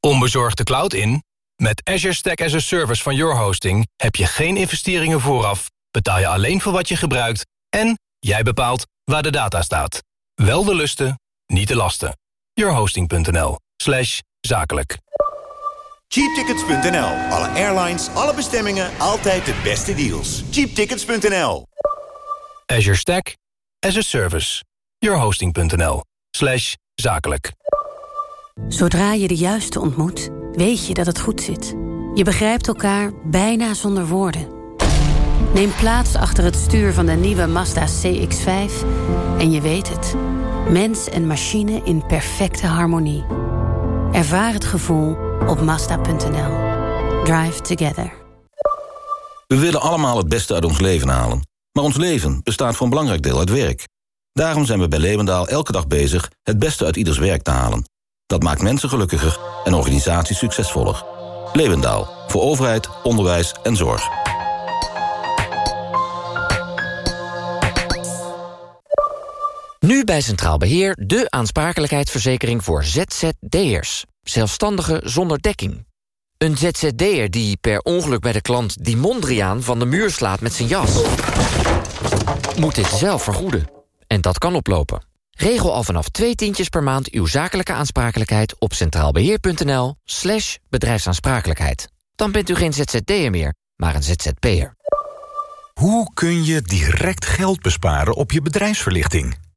Onbezorgd de cloud in? Met Azure Stack as a Service van Your Hosting heb je geen investeringen vooraf, betaal je alleen voor wat je gebruikt en jij bepaalt waar de data staat. Wel de lusten, niet de lasten. Yourhosting.nl slash zakelijk. Cheaptickets.nl. Alle airlines, alle bestemmingen, altijd de beste deals. Cheaptickets.nl. Azure Stack as a service. Yourhosting.nl slash zakelijk. Zodra je de juiste ontmoet, weet je dat het goed zit. Je begrijpt elkaar bijna zonder woorden. Neem plaats achter het stuur van de nieuwe Mazda CX-5 en je weet het. Mens en machine in perfecte harmonie. Ervaar het gevoel op Mazda.nl. Drive together. We willen allemaal het beste uit ons leven halen. Maar ons leven bestaat voor een belangrijk deel uit werk. Daarom zijn we bij Levendaal elke dag bezig het beste uit ieders werk te halen. Dat maakt mensen gelukkiger en organisaties succesvoller. Levendaal, voor overheid, onderwijs en zorg. Nu bij Centraal Beheer de aansprakelijkheidsverzekering voor ZZD'ers. Zelfstandigen zonder dekking. Een ZZD'er die per ongeluk bij de klant die Mondriaan van de muur slaat met zijn jas... moet dit zelf vergoeden. En dat kan oplopen. Regel al vanaf twee tientjes per maand uw zakelijke aansprakelijkheid... op centraalbeheer.nl slash bedrijfsaansprakelijkheid. Dan bent u geen ZZD'er meer, maar een ZZP'er. Hoe kun je direct geld besparen op je bedrijfsverlichting?